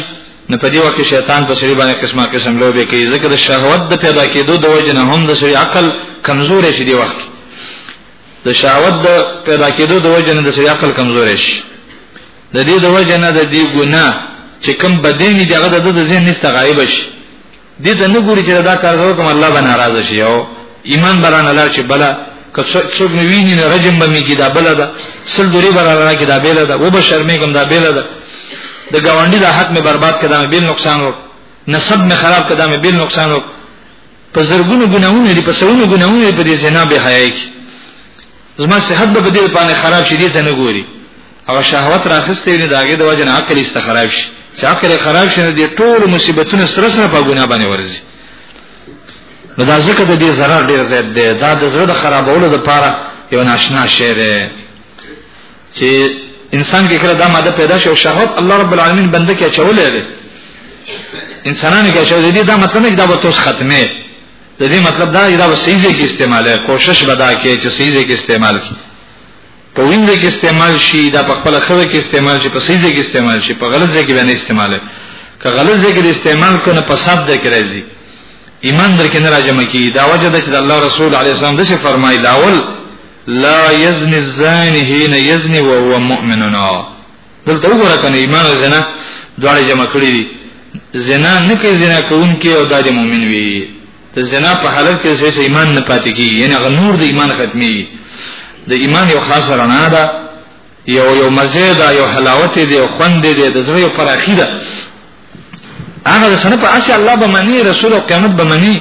نو په دې وخت کې شیطان په سړي باندې قسمه قسم لوبې کوي ځکه د شهوت د پیدا کېدو د وجې نه هم د سړي عقل کمزور شي دی وخت د شهوت د پیدا کېدو د وجې نه د سړي عقل کمزور شي د دې د وجې نه د دې ګناه چې کم بدني دغه د ذهن نست غایب شي دې ته نه ګوري چې دا کار وکم الله به ناراضه شي او ایمان برانه لار چې بلا که څوک مې ویني نه رجم به مې کې دا بل ده سل دوری برانه کې دا بیل ده و به شرمې کوم دا بیل ده د گاونډي د حق مې برباد کړه مې بیل نقصان وک نسب مې خراب کړه مې بیل نقصان وک په زرګونو ګناونه دي په سونو ګناونه دي په دې زنا به حیا کې زما صحت به دې باندې خراب شي دې ته نه ګوري او شهوت راخسته نه داګه د وجه عقل است خراب شي چې عقل خراب شي دې ټول مصیبتونه سره سره په ګناه باندې ورزي نو دا ځکه د دې zarar ډیر زیات دی دا د زړه د خرابولو لپاره یو ناشنا شی دی چې انسان کې کړه دا ماده پیدا شي او شهوت الله رب العالمین بنده کې چولې ده انسانانو کې چولې دي دا مطلب نه دا به توس ختمه د دې مطلب دا دی دا وسیزه کې استعماله کوشش بدا کې چې سیزه کې استعمال کی په وینځ کې استعمال شي دا په خپل خره کې استعمال شي په سیزه کې استعمال شي په غلط ځای کې باندې استعماله که غلط ځای کې استعمال کنه په سب د کې راځي ایمان در کې نه راځم کی دا وجه ده چې الله رسول علیه السلام دغه فرمایي لاول لا یزنی الزانی حين یزنی وهو مؤمنون دلته وګوره کنه ایمان او زنا دواړه جمع کړی دي زنا نه کوي زنا کوونکی او د مؤمن وي د زنا په حالت کې چې ایمان نه پاتې کیږي یعنی هغه نور د ایمان ختمي د ایمان یو خاص رڼا ده یو یو مزه ده یو حلاوت دی یو خوند دی د زړه یو پراخی ده هغه سره په اسی الله به منی رسول او قیامت به منی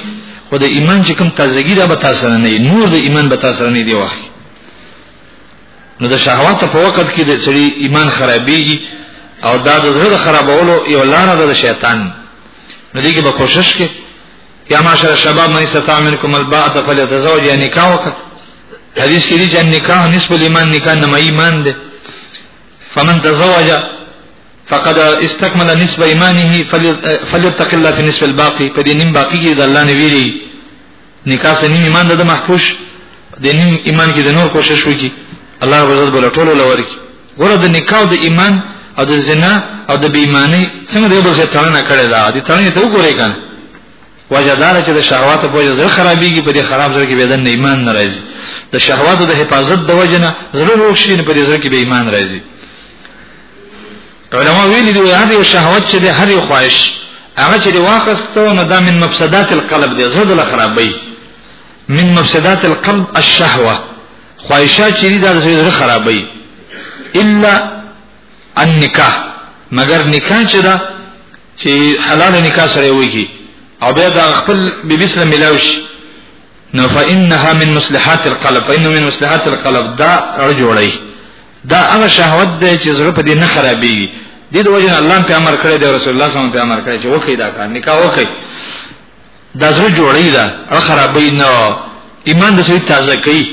خو د ایمان چې کوم تازگی ده به تاسو نه نور د ایمان به تاسو نه دی واخی نو د شهوت په وخت کې د سړي ایمان خرابېږي او دا د زړه خرابولو یو لار ده د شیطان نو دې کې به کوشش کې یا معاشر شباب مې ستا منکم الباءت فليتزوج یا نکاح وکړه حدیث کې دي چې نکاح نصف الایمان نکاح نه ایمان ده فمن تزوج فقد استكمل نصف ایمانه فليتق الله في نصف الباقي په دې نیم باقي کې د الله نه ویری نکاح سره نیم ایمان د محفوظ د نیم ایمان کې د نور کوشش وکي الله رب عزت بل ټول لور کی ګوره د نکاح د ایمان او د زنا او د بېمانه څنګه د بل څه تړنه کړي دا د تړنه ته وګورئ کنه وجدار چې د شهوات په وجه زړه خرابېږي په دې خراب زړه کې بدن ایمان ناراضي د شهوات د حفاظت د وجه نه زړه روښین په دې زړه کې به ایمان راځي علماء ویلي دي هر یو شهوت چې د هر یو خواهش هغه چې واخستو نو دا من مفسدات القلب دی زړه د خرابې من مفسدات القلب الشهوه خواهشات چې دا زړه خرابې الا النکاح مگر نکاح چې دا چې حلال نکاح سره وږي او بیا دا خپل به بسلام ملاوش نو فإنها من مصلحات القلب فإنه من مصلحات القلب دا رجوړی دا هغه شهوت دی چې زړه په دې نه خرابېږي دې د وجه الله په امر کړی دی رسول الله صلی الله علیه وسلم په امر کړی چې وکړي دا کار نکاح وکړي دا زړه جوړی دا او خرابې نه ایمان د سړي تازه کوي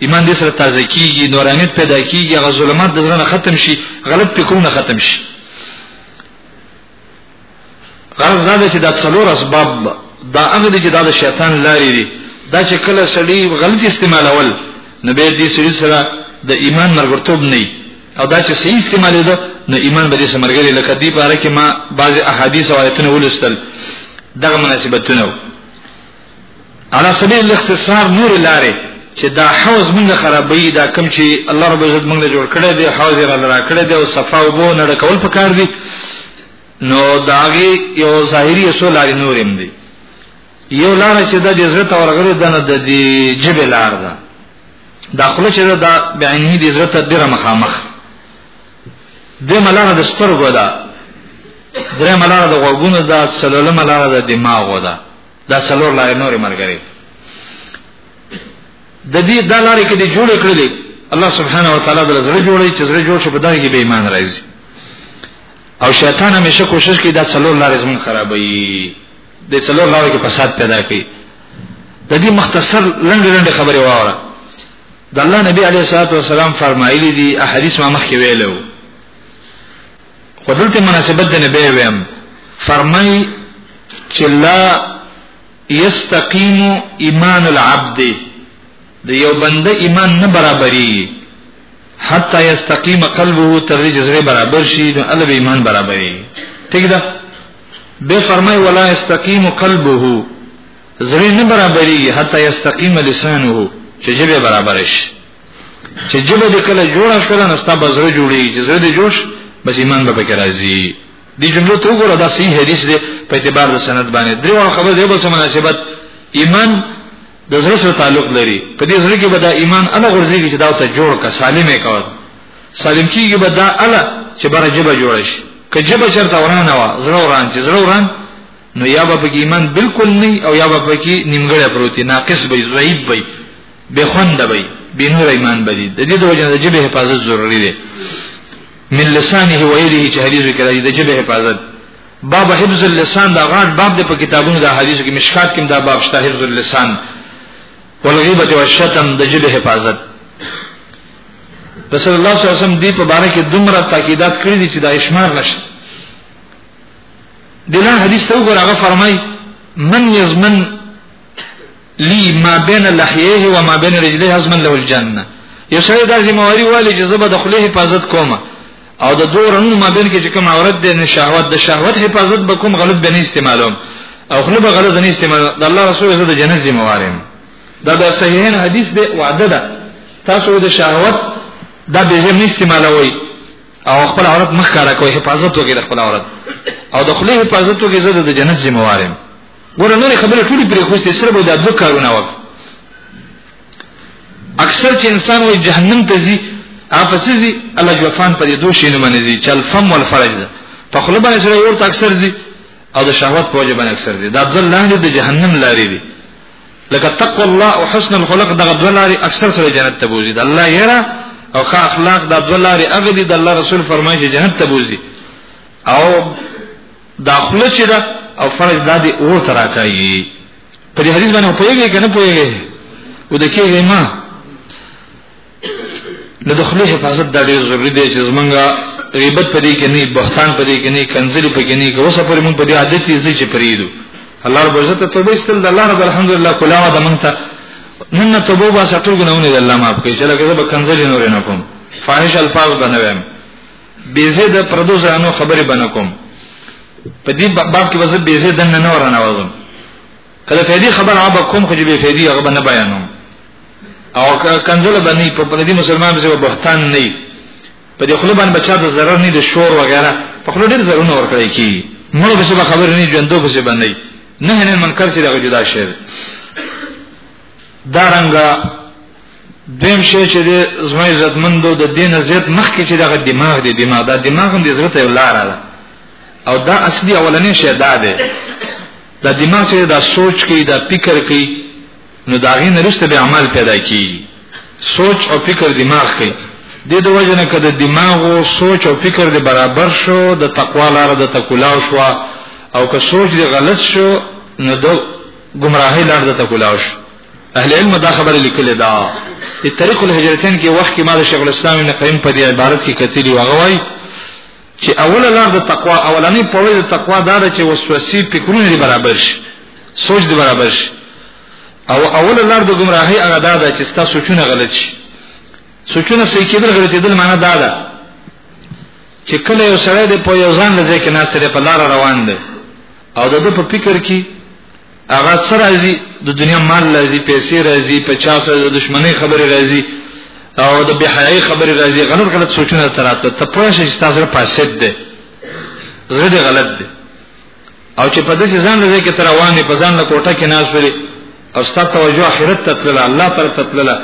ایمان دې سره تازه کیږي نورانیت پیدا کیږي هغه ظلمات د زړه ختم شي غلط فکرونه ختم شي غرض دا دی چې دا څلور اسباب دا هغه دي چې دا د شیطان لارې دي دا چې کله سړی غلط استعمالول نو به دې سړي سره د ایمان مرګرتوب نه او دا چې صحیح استعمال ده نو ایمان به دې سره مرګري لکه دې په اړه کې ما بعضي احادیث او آیتونه ولوستل دغه مناسبتونه على سبيل الاختصار نور لارې چې دا حوض موږ خرابوي دا کم چې الله رب عزت موږ جوړ کړی دی حوض را لرا کړی دی او صفا او بو نه کول پکار دي نو داغي یو ظاهري اصول لري نورم دي یو لار چې د جزرت او رغره د نه د جبه لار ده داخله چې دا بعینه د جزرت ډیره مخامخ د ملاره د سترګو ده درې ملاره د غوګونو ده سلوله ملاره د دماغو ده دا څلور لارې نورې مرګري د دې د لارې کې د جوړ کړلې الله سبحانه و تعالی د زړه جوړې چې زړه جوړ شي په دغه کې به ایمان راځي او شیطان همیشه کوشش کوي دا څلور لارې زمون خرابوي د څلور لارې کې فساد پیدا کوي د دې مختصر لنډ لنډ خبره واوره د الله نبی علیه الصلاه والسلام فرمایلی دی احادیث ما مخکې ویلو خو دلته مناسبت د نبی ویم فرمای چې لا یستقیم ایمان العبد د یو بنده ایمان نه برابرۍ حتا یستقیم قلبه تر دې جزره برابر شي نو قلب ایمان برابرۍ ٹھیک ده به فرمای ولا یستقیم قلبه زړه نه برابرۍ حتا یستقیم لسانه چې جبه برابر شي چې جبه دې کله جوړه شول نو ستا بزره جوړي چې زړه دې جوش بس ایمان به پکې راځي دې جملو ته وګوره دا صحیح حدیث دی په اعتبار د سند باندې درې خبره دی بل څه مناسبت ایمان د زړه سره تعلق لري په دې زړه کې به دا ایمان انا غرزي چې دا ته جوړ کا سالمه کا سالم کیږي به دا الا چې برجبه جوړ شي کجبه چرته ورانه وا زړه وران چې زړه وران نو یا به پکې ایمان بالکل نه او یا به پکې نیمګړی پروتي ناقص به ضعیف به به خوند به به نور ایمان به دي د دې د وجه د جبه حفاظت ضروری دی من لسانه و یده چې حدیث کې راځي د جبه حفاظت باب حفظ اللسان دا غاټ باب د په کتابونو د حدیث کې مشکات کې دا باب شته حفظ اللسان والغیبه والشتم د جبه حفاظت رسول الله صلی الله علیه وسلم دې په باره کې دومره تاکیدات کړې دي چې دا اشمار نشته دلان حدیث ته وګوره هغه فرمای من یزمن لی ما بین لحیه و ما بین رجلیه ازمن له الجنه یو شای د زمواري والی چې زبر د خله حفاظت کومه او د دوه رنو ما بین کې چې کوم عورت د نه شهوت د شهوت حفاظت به کوم غلط به نه استعمالوم او خله به غلط نه استعمال د الله رسول زه د جنت زموارم دا د صحیحین حدیث دی وعده ده تاسو د شهوت دا به زم استعمالوي او خپل عورت مخ کارا کوي حفاظت وکړي خپل عورت او د خپل حفاظت وکړي زه د جنت ذمہ وارم ګوره نور خبره ټولې پرې خو سره به د دوه کارونه وک اکثر چې انسان وي جهنم ته ځي اپسځي الله جوفان پر دوه شینو باندې ځي چل فم ول فرج ده په خپل باندې سره ورته اکثر ځي او د شهوت په وجه باندې اکثر ځي دا د لاندې د جهنم لارې دي لکه تقوا الله او حسن الخلق دغه دوه لارې اکثر سره جنت ته بوزي د الله یرا او ښه اخلاق دا دوه لارې هغه دي د الله رسول فرمایي چې جنت ته بوزي او داخله چې دا او فرج دا دی اور ته راکایي په دې حدیث باندې پوهیږي کنه پوهیږي و د کې ما نو د خپل حفاظت دا ډیر ضروری دی چې زمونږه غیبت پدې کې نه بهتان پدې کې نه کنزلی پدې نه کې اوسه پر مونږ پدې عادت یې چې پریدو الله رب عزت توبه استل د الله رب الحمدلله کلامه د مونږ ته نن توبه با سټل ګناونه د الله معاف کړي چې لکه زه به کنزلی نور نه کوم فاحش الفاظ بنوم بیزه د پردو ځانو خبرې بنه کوم په دې باب کې وزه بیزه د نن نه ورنه وځم کله فیدی خبر عاب کوم خو جبه فیدی هغه نه بیانو او کنزله باندې په پردي مسلمان به بختان نه په دې خپل باندې بچا د ضرر نه د شور وغیرہ په خپل ډیر ضرر نه ورکړی کی موږ به څه خبر نه ژوندو به څه باندې نه نه منکر چې دغه جدا شی دا رنګه دیم شی چې زما عزت مندو د دین عزت مخکې چې دغه دماغ دی دماغ دا دماغ هم د عزت یو لار ده او دا اصلي اولنې شی دا ده دا دماغ چې دا سوچ کوي دا فکر کوي نو دا غي نرسته به عمل پیدا کی سوچ او فکر دماغ کوي د دې وجه نه کده دماغ او سوچ او فکر د برابر شو د تقوا لار د تکولاو شو او که سوچ دی غلط شو نو د گمراهی لار د تکولاو شو اهل علم دا خبره لیکل دا د طریق الهجرتین کې وخت کې ما د شیخ الاسلام ابن قیم په دې عبارت کې کتلی وغوي چې اوله لار د تقوا اولنې پوړې د تقوا دا ده چې وسوسې فکرونه برابر شي سوچ دې برابر شي او اوله لار د گمراهۍ هغه دا ده چې ستاسو سوچونه غلط شي سوچونه صحیح کېدل غلط کېدل معنی دا ده چې کله یو سړی د په یو ځان لځه کې ناس لري په لار روان دی او د په فکر کې هغه سره راځي د دنیا مال راځي پیسې راځي په چا سره د دشمنی خبرې راځي او د بحیاي خبرې راځي غلط غلط سوچونه تراته ته پوه شې چې تاسو فاسد دی زړه دی غلط دی او چې په دې ځان لږه کې تر وانه په ځان له کوټه کې ناز پري او ستاسو توجه آخرت ته تلله الله طرف ته تلله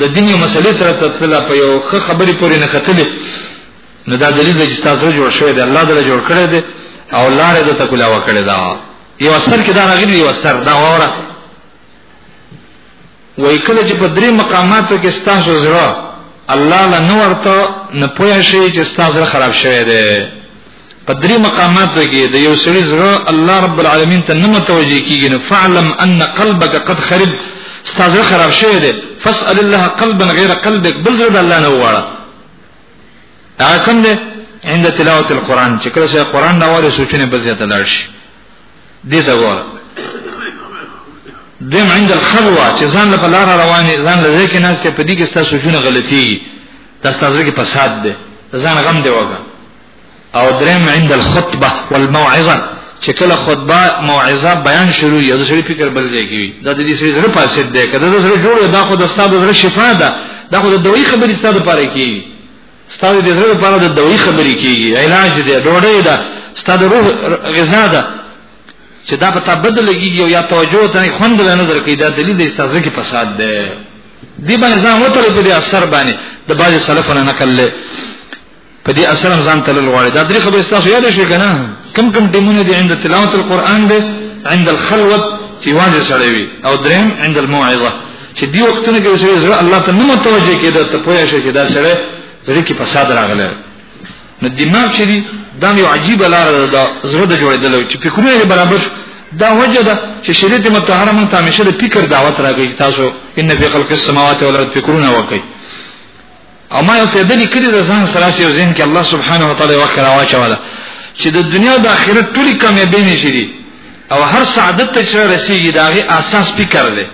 د دین یو مسلې طرف ته تلله په یو ښه خبرې پورې نه کتلې نو دا دلیل دی چې تاسو جوړ شوی دی الله دې جوړ کړی دی او لارې د تکولا وکړی دا یو اثر کې دا راغلی یو اثر دا وره وای کله چې په درې مقاماتو کې ستاسو زړه الله له نورته نه پوه شي چې ستاسو زړه خراب شوی دی په درې مقاماتو کې د یو سړي زړه الله رب العالمین ته نه متوجي کیږي نو فعلم ان قلبك قد خرب ستاسو زړه خراب شوی دی فاسال الله قلبا غیر قلبك بل زړه الله نه وواړه دا کوم دی عند تلاوت القرآن چې کله چې قرآن دا وره سوچنه په زیاته لاړ شي دې ته وره دیم عند الخلوه چې ځان له لار رواني ځان له ځکه ناس ته پدې کې ستاسو سوچونه غلطي تاسو تاسو کې فساد ده ځان غم دی وګا او دریم عند الخطبه والموعظه چې کله خطبه موعظه بیان شروع یا د سړي فکر بل ځای کوي دا د دې سړي زړه فاسد ده کله د سړي جوړ دا خو د ستاسو زړه شفا ده دا خو د دوی خبرې ستاسو لپاره کوي ستاسو د زړه لپاره د دوی خبرې کیږي علاج دی ډوډۍ ده ستاسو د روح غذا ده چې دا په تا بدل کیږي او یا توجه ته نه خوند له نظر کې دا دلیل دی ستاسو کې فساد ده دی باندې ځان وته په دې اثر باندې د باج سلفونه نقل له په دې اثر هم ځان تل غواړي دا درې خبرې ستاسو یاد شي کنه کم کم ټیمونه دي عند تلاوت القرآن ده عند الخلوت چې واځي سره وي او دریم عند الموعظه چې دی وختونه کې سره زړه الله ته نه متوجه کېده ته پوهه شې چې دا سره زړه کې فساد راغله نو دماغ چې دی دا یو عجیب لار ده زړه د جوړېدل چې فکرونه یې برابر دا وجه ده چې شریعت متطهره مونږ ته همیشه د فکر دعوت راکړي تاسو ان فی خلق السماوات والارض فکرونه وکړي او ما یو څه د لیکلي د ځان سره چې ذهن کې الله سبحانه و تعالی وخت راواچوله چې د دنیا د آخرت ټولې کامیابی نشي دي او هر سعادت ته چې رسیږي داغه اساس فکر دی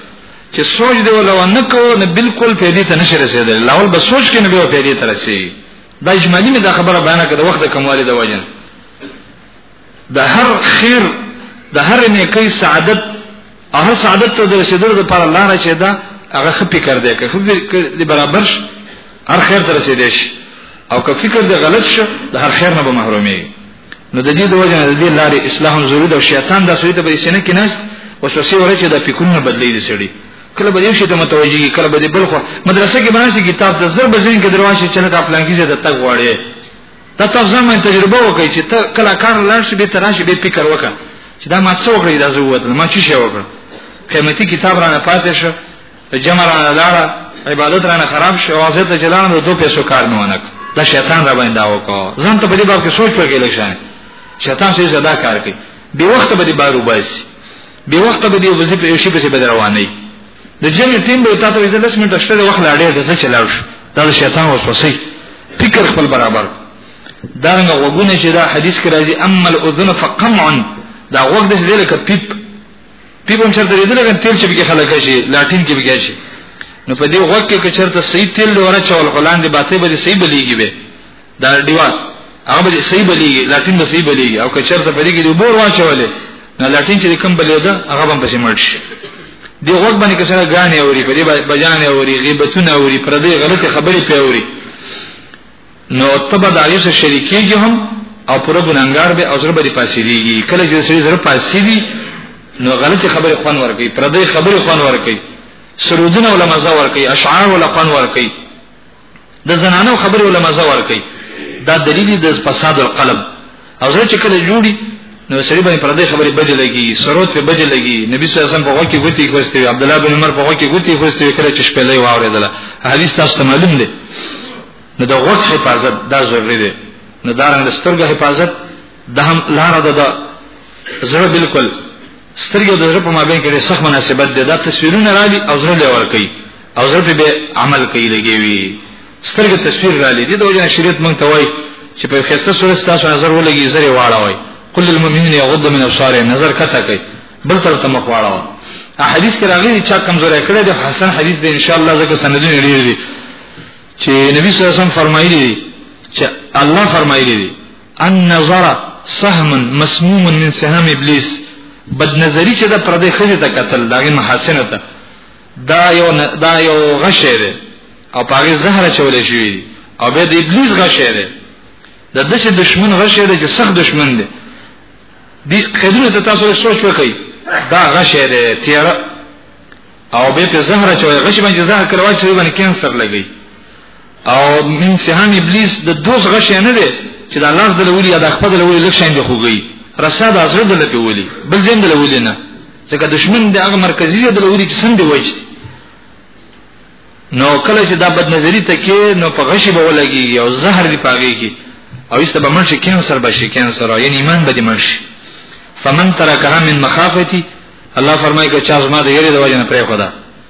چې سوچ دی ولا نه کو نه بالکل پیدا ته نشي رسیدل لاول به سوچ کې نه به پیدا ته رسیږي دا اجمالی مې دا خبره بیان کړه وخت کموالی د وجه د هر خیر د هر نیکۍ سعادت او هر سعادت ته د رسیدلو لپاره لاره چې دا هغه خ فکر دی که فکر دی برابر شي هر خیر ته رسیدې شي او که فکر دی غلط شي د هر خیر نه به محرومي نو د دې د وجه د دې لارې اصلاح ضروري ده شیطان د سوی ته به سینه کې نست وسوسه ورچې د فکرونه بدلې دي سړي کله به یو شي ته متوجي کله به بل خو مدرسې کې باندې کتاب د زر بزین کې دروازه چې نه کا پلان کې زیاده تګ واړې دا تاسو زموږ تجربه وکړئ چې ته کله کار لاړ شې به تر راشي به فکر وکړه چې دا ما څه وکړی دا زه وته ما چی شي وکړ قیمتي کتاب را نه پاتې شو جمع را نه لاړه عبادت را نه خراب شو او زه ته جلان د دوه پیسو کار نه ونک دا شیطان را باندې دا وکړه ځان ته په دې باب کې سوچ وکړي لکه شیطان څه زدا کار کوي به وخت به دې بارو باسي به وخت به دې وظیفه یو شي به رواني د جمع ټیم به تاسو یې لږ منټه شته وخت لا ډېر د څه چلاو شو دا شیطان وسوسه فکر خپل برابر دا نه وګونه چې دا حدیث کې راځي اما الاذن فقمع دا وخت دې لکه پیپ پیپ هم چرته دې لکه تیل چې به خلک شي لاټین کې به شي نو په دې وخت کې چرته صحیح تیل ورچول غلان دي باته به صحیح بلیږي به دا ډیوال هغه به صحیح بلیږي لاټین به صحیح بلیږي او که چرته په دې کې د بور واچولې نه لاټین چې کوم بلیدا هغه به پسې مړ شي دی غوږ باندې کسره غانې اوري په دې بجانې اوري غیبتونه اوري پر دې غلطه خبرې په اوري نو تبه د هغه سره شریکېږي هم او پر ګناګار به او سره به پاسې دیږي کله چې سړي سره پاسې دي نو غلطه خبرې خوان ورکي پر دې خبرې خوان ورکي سرودونه علماء ورکي اشعار ولا خوان ورکي د زنانو خبرې ولا مزه ور کوي دا دلیل د فساد القلب او زه چې کله جوړي نو سړي باندې پردې خبرې بدې لګي سروت په بدې لګي نبی صلی الله علیه وسلم په وکی غوتی خوستي عبد الله بن عمر په وکی غوتی خوستي کله چې شپلې واوریدله حدیث تاسو معلوم دی نو د غوت حفاظت دا ضروری دی نو دا رنګ سترګه حفاظت د هم لار ده د زړه بالکل سترګې د زړه په مابین کې سخت مناسبت دی دا تصویرونه را دي او زړه له ور کوي او زړه به عمل کوي لګوي سترګې تصویر را لې دي د وجه شریعت مونږ ته وایي چې په خسته صورت تاسو نظر ولګي زری واړه وایي قل للمؤمنین یغضوا من ابصارهم نظر کته کوي بل تر ته مخ واړه وایي حدیث کې راغلي چې کمزورې کړې د حسن حدیث دی ان شاء الله زکه سندونه ډیر دي چې نبی صلی الله علیه وسلم فرمایلی چې الله فرمایلی النظر سهم مسموم من سهام ابلیس بد نظری چې د پردې خزه ته قتل داغه محاسنه ته دا یو دا یو غشه ده او پاره زهره چولې شوی او به د ابلیس غشه ده د دې دشمن غشه ده چې سخت دشمن ده دې خدونه ته تاسو سوچ وکړئ دا غشه ده تیر او به په زهره چولې غشه باندې زهره کړو چې باندې کینسر لګي او انسان ابلیس د دوز غش نه دی چې دا لاس د لولي یا د خپل لولي لک شین دی خوږي رسا د ازره د لپی ولي بل زم د لولي نه ځکه دشمن د هغه مرکزی د لولي چې سم دی وایي نو کله چې دا بد نظری ته کې نو په غشي به ولګي او زهر دی پاږي کې او ایسته به مرشي کینسر به شي کینسر یعنی ایمان به دی مرشي فمن ترکها من مخافتی الله فرمایي که چا زما د یری د وجه نه پرې خدا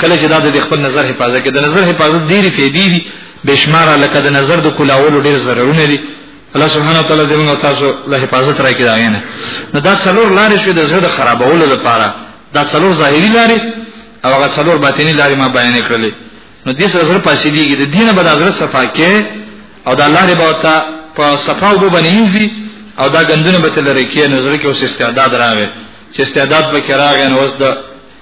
کله چې دا د خپل نظر حفاظت کې د نظر حفاظت ډېری فائدې دي بشمار لکه د نظر د کولاولو ډېر ضررونه دي الله سبحانه وتعالى دې موږ تاسو له حفاظت راکړي دا غینه نو دا څلور لارې شوې د زړه خرابولو لپاره دا څلور ظاهري لارې او هغه څلور باطني لارې ما بیان کړلې نو دې سره زړه پاسې دیږي د دینه به د زړه صفا کې او دا لارې به تا په صفا وب بنېږي او دا غندونه به تل لري کې نو زړه کې اوس استعداد راغی چې استعداد به کې راغی نو اوس د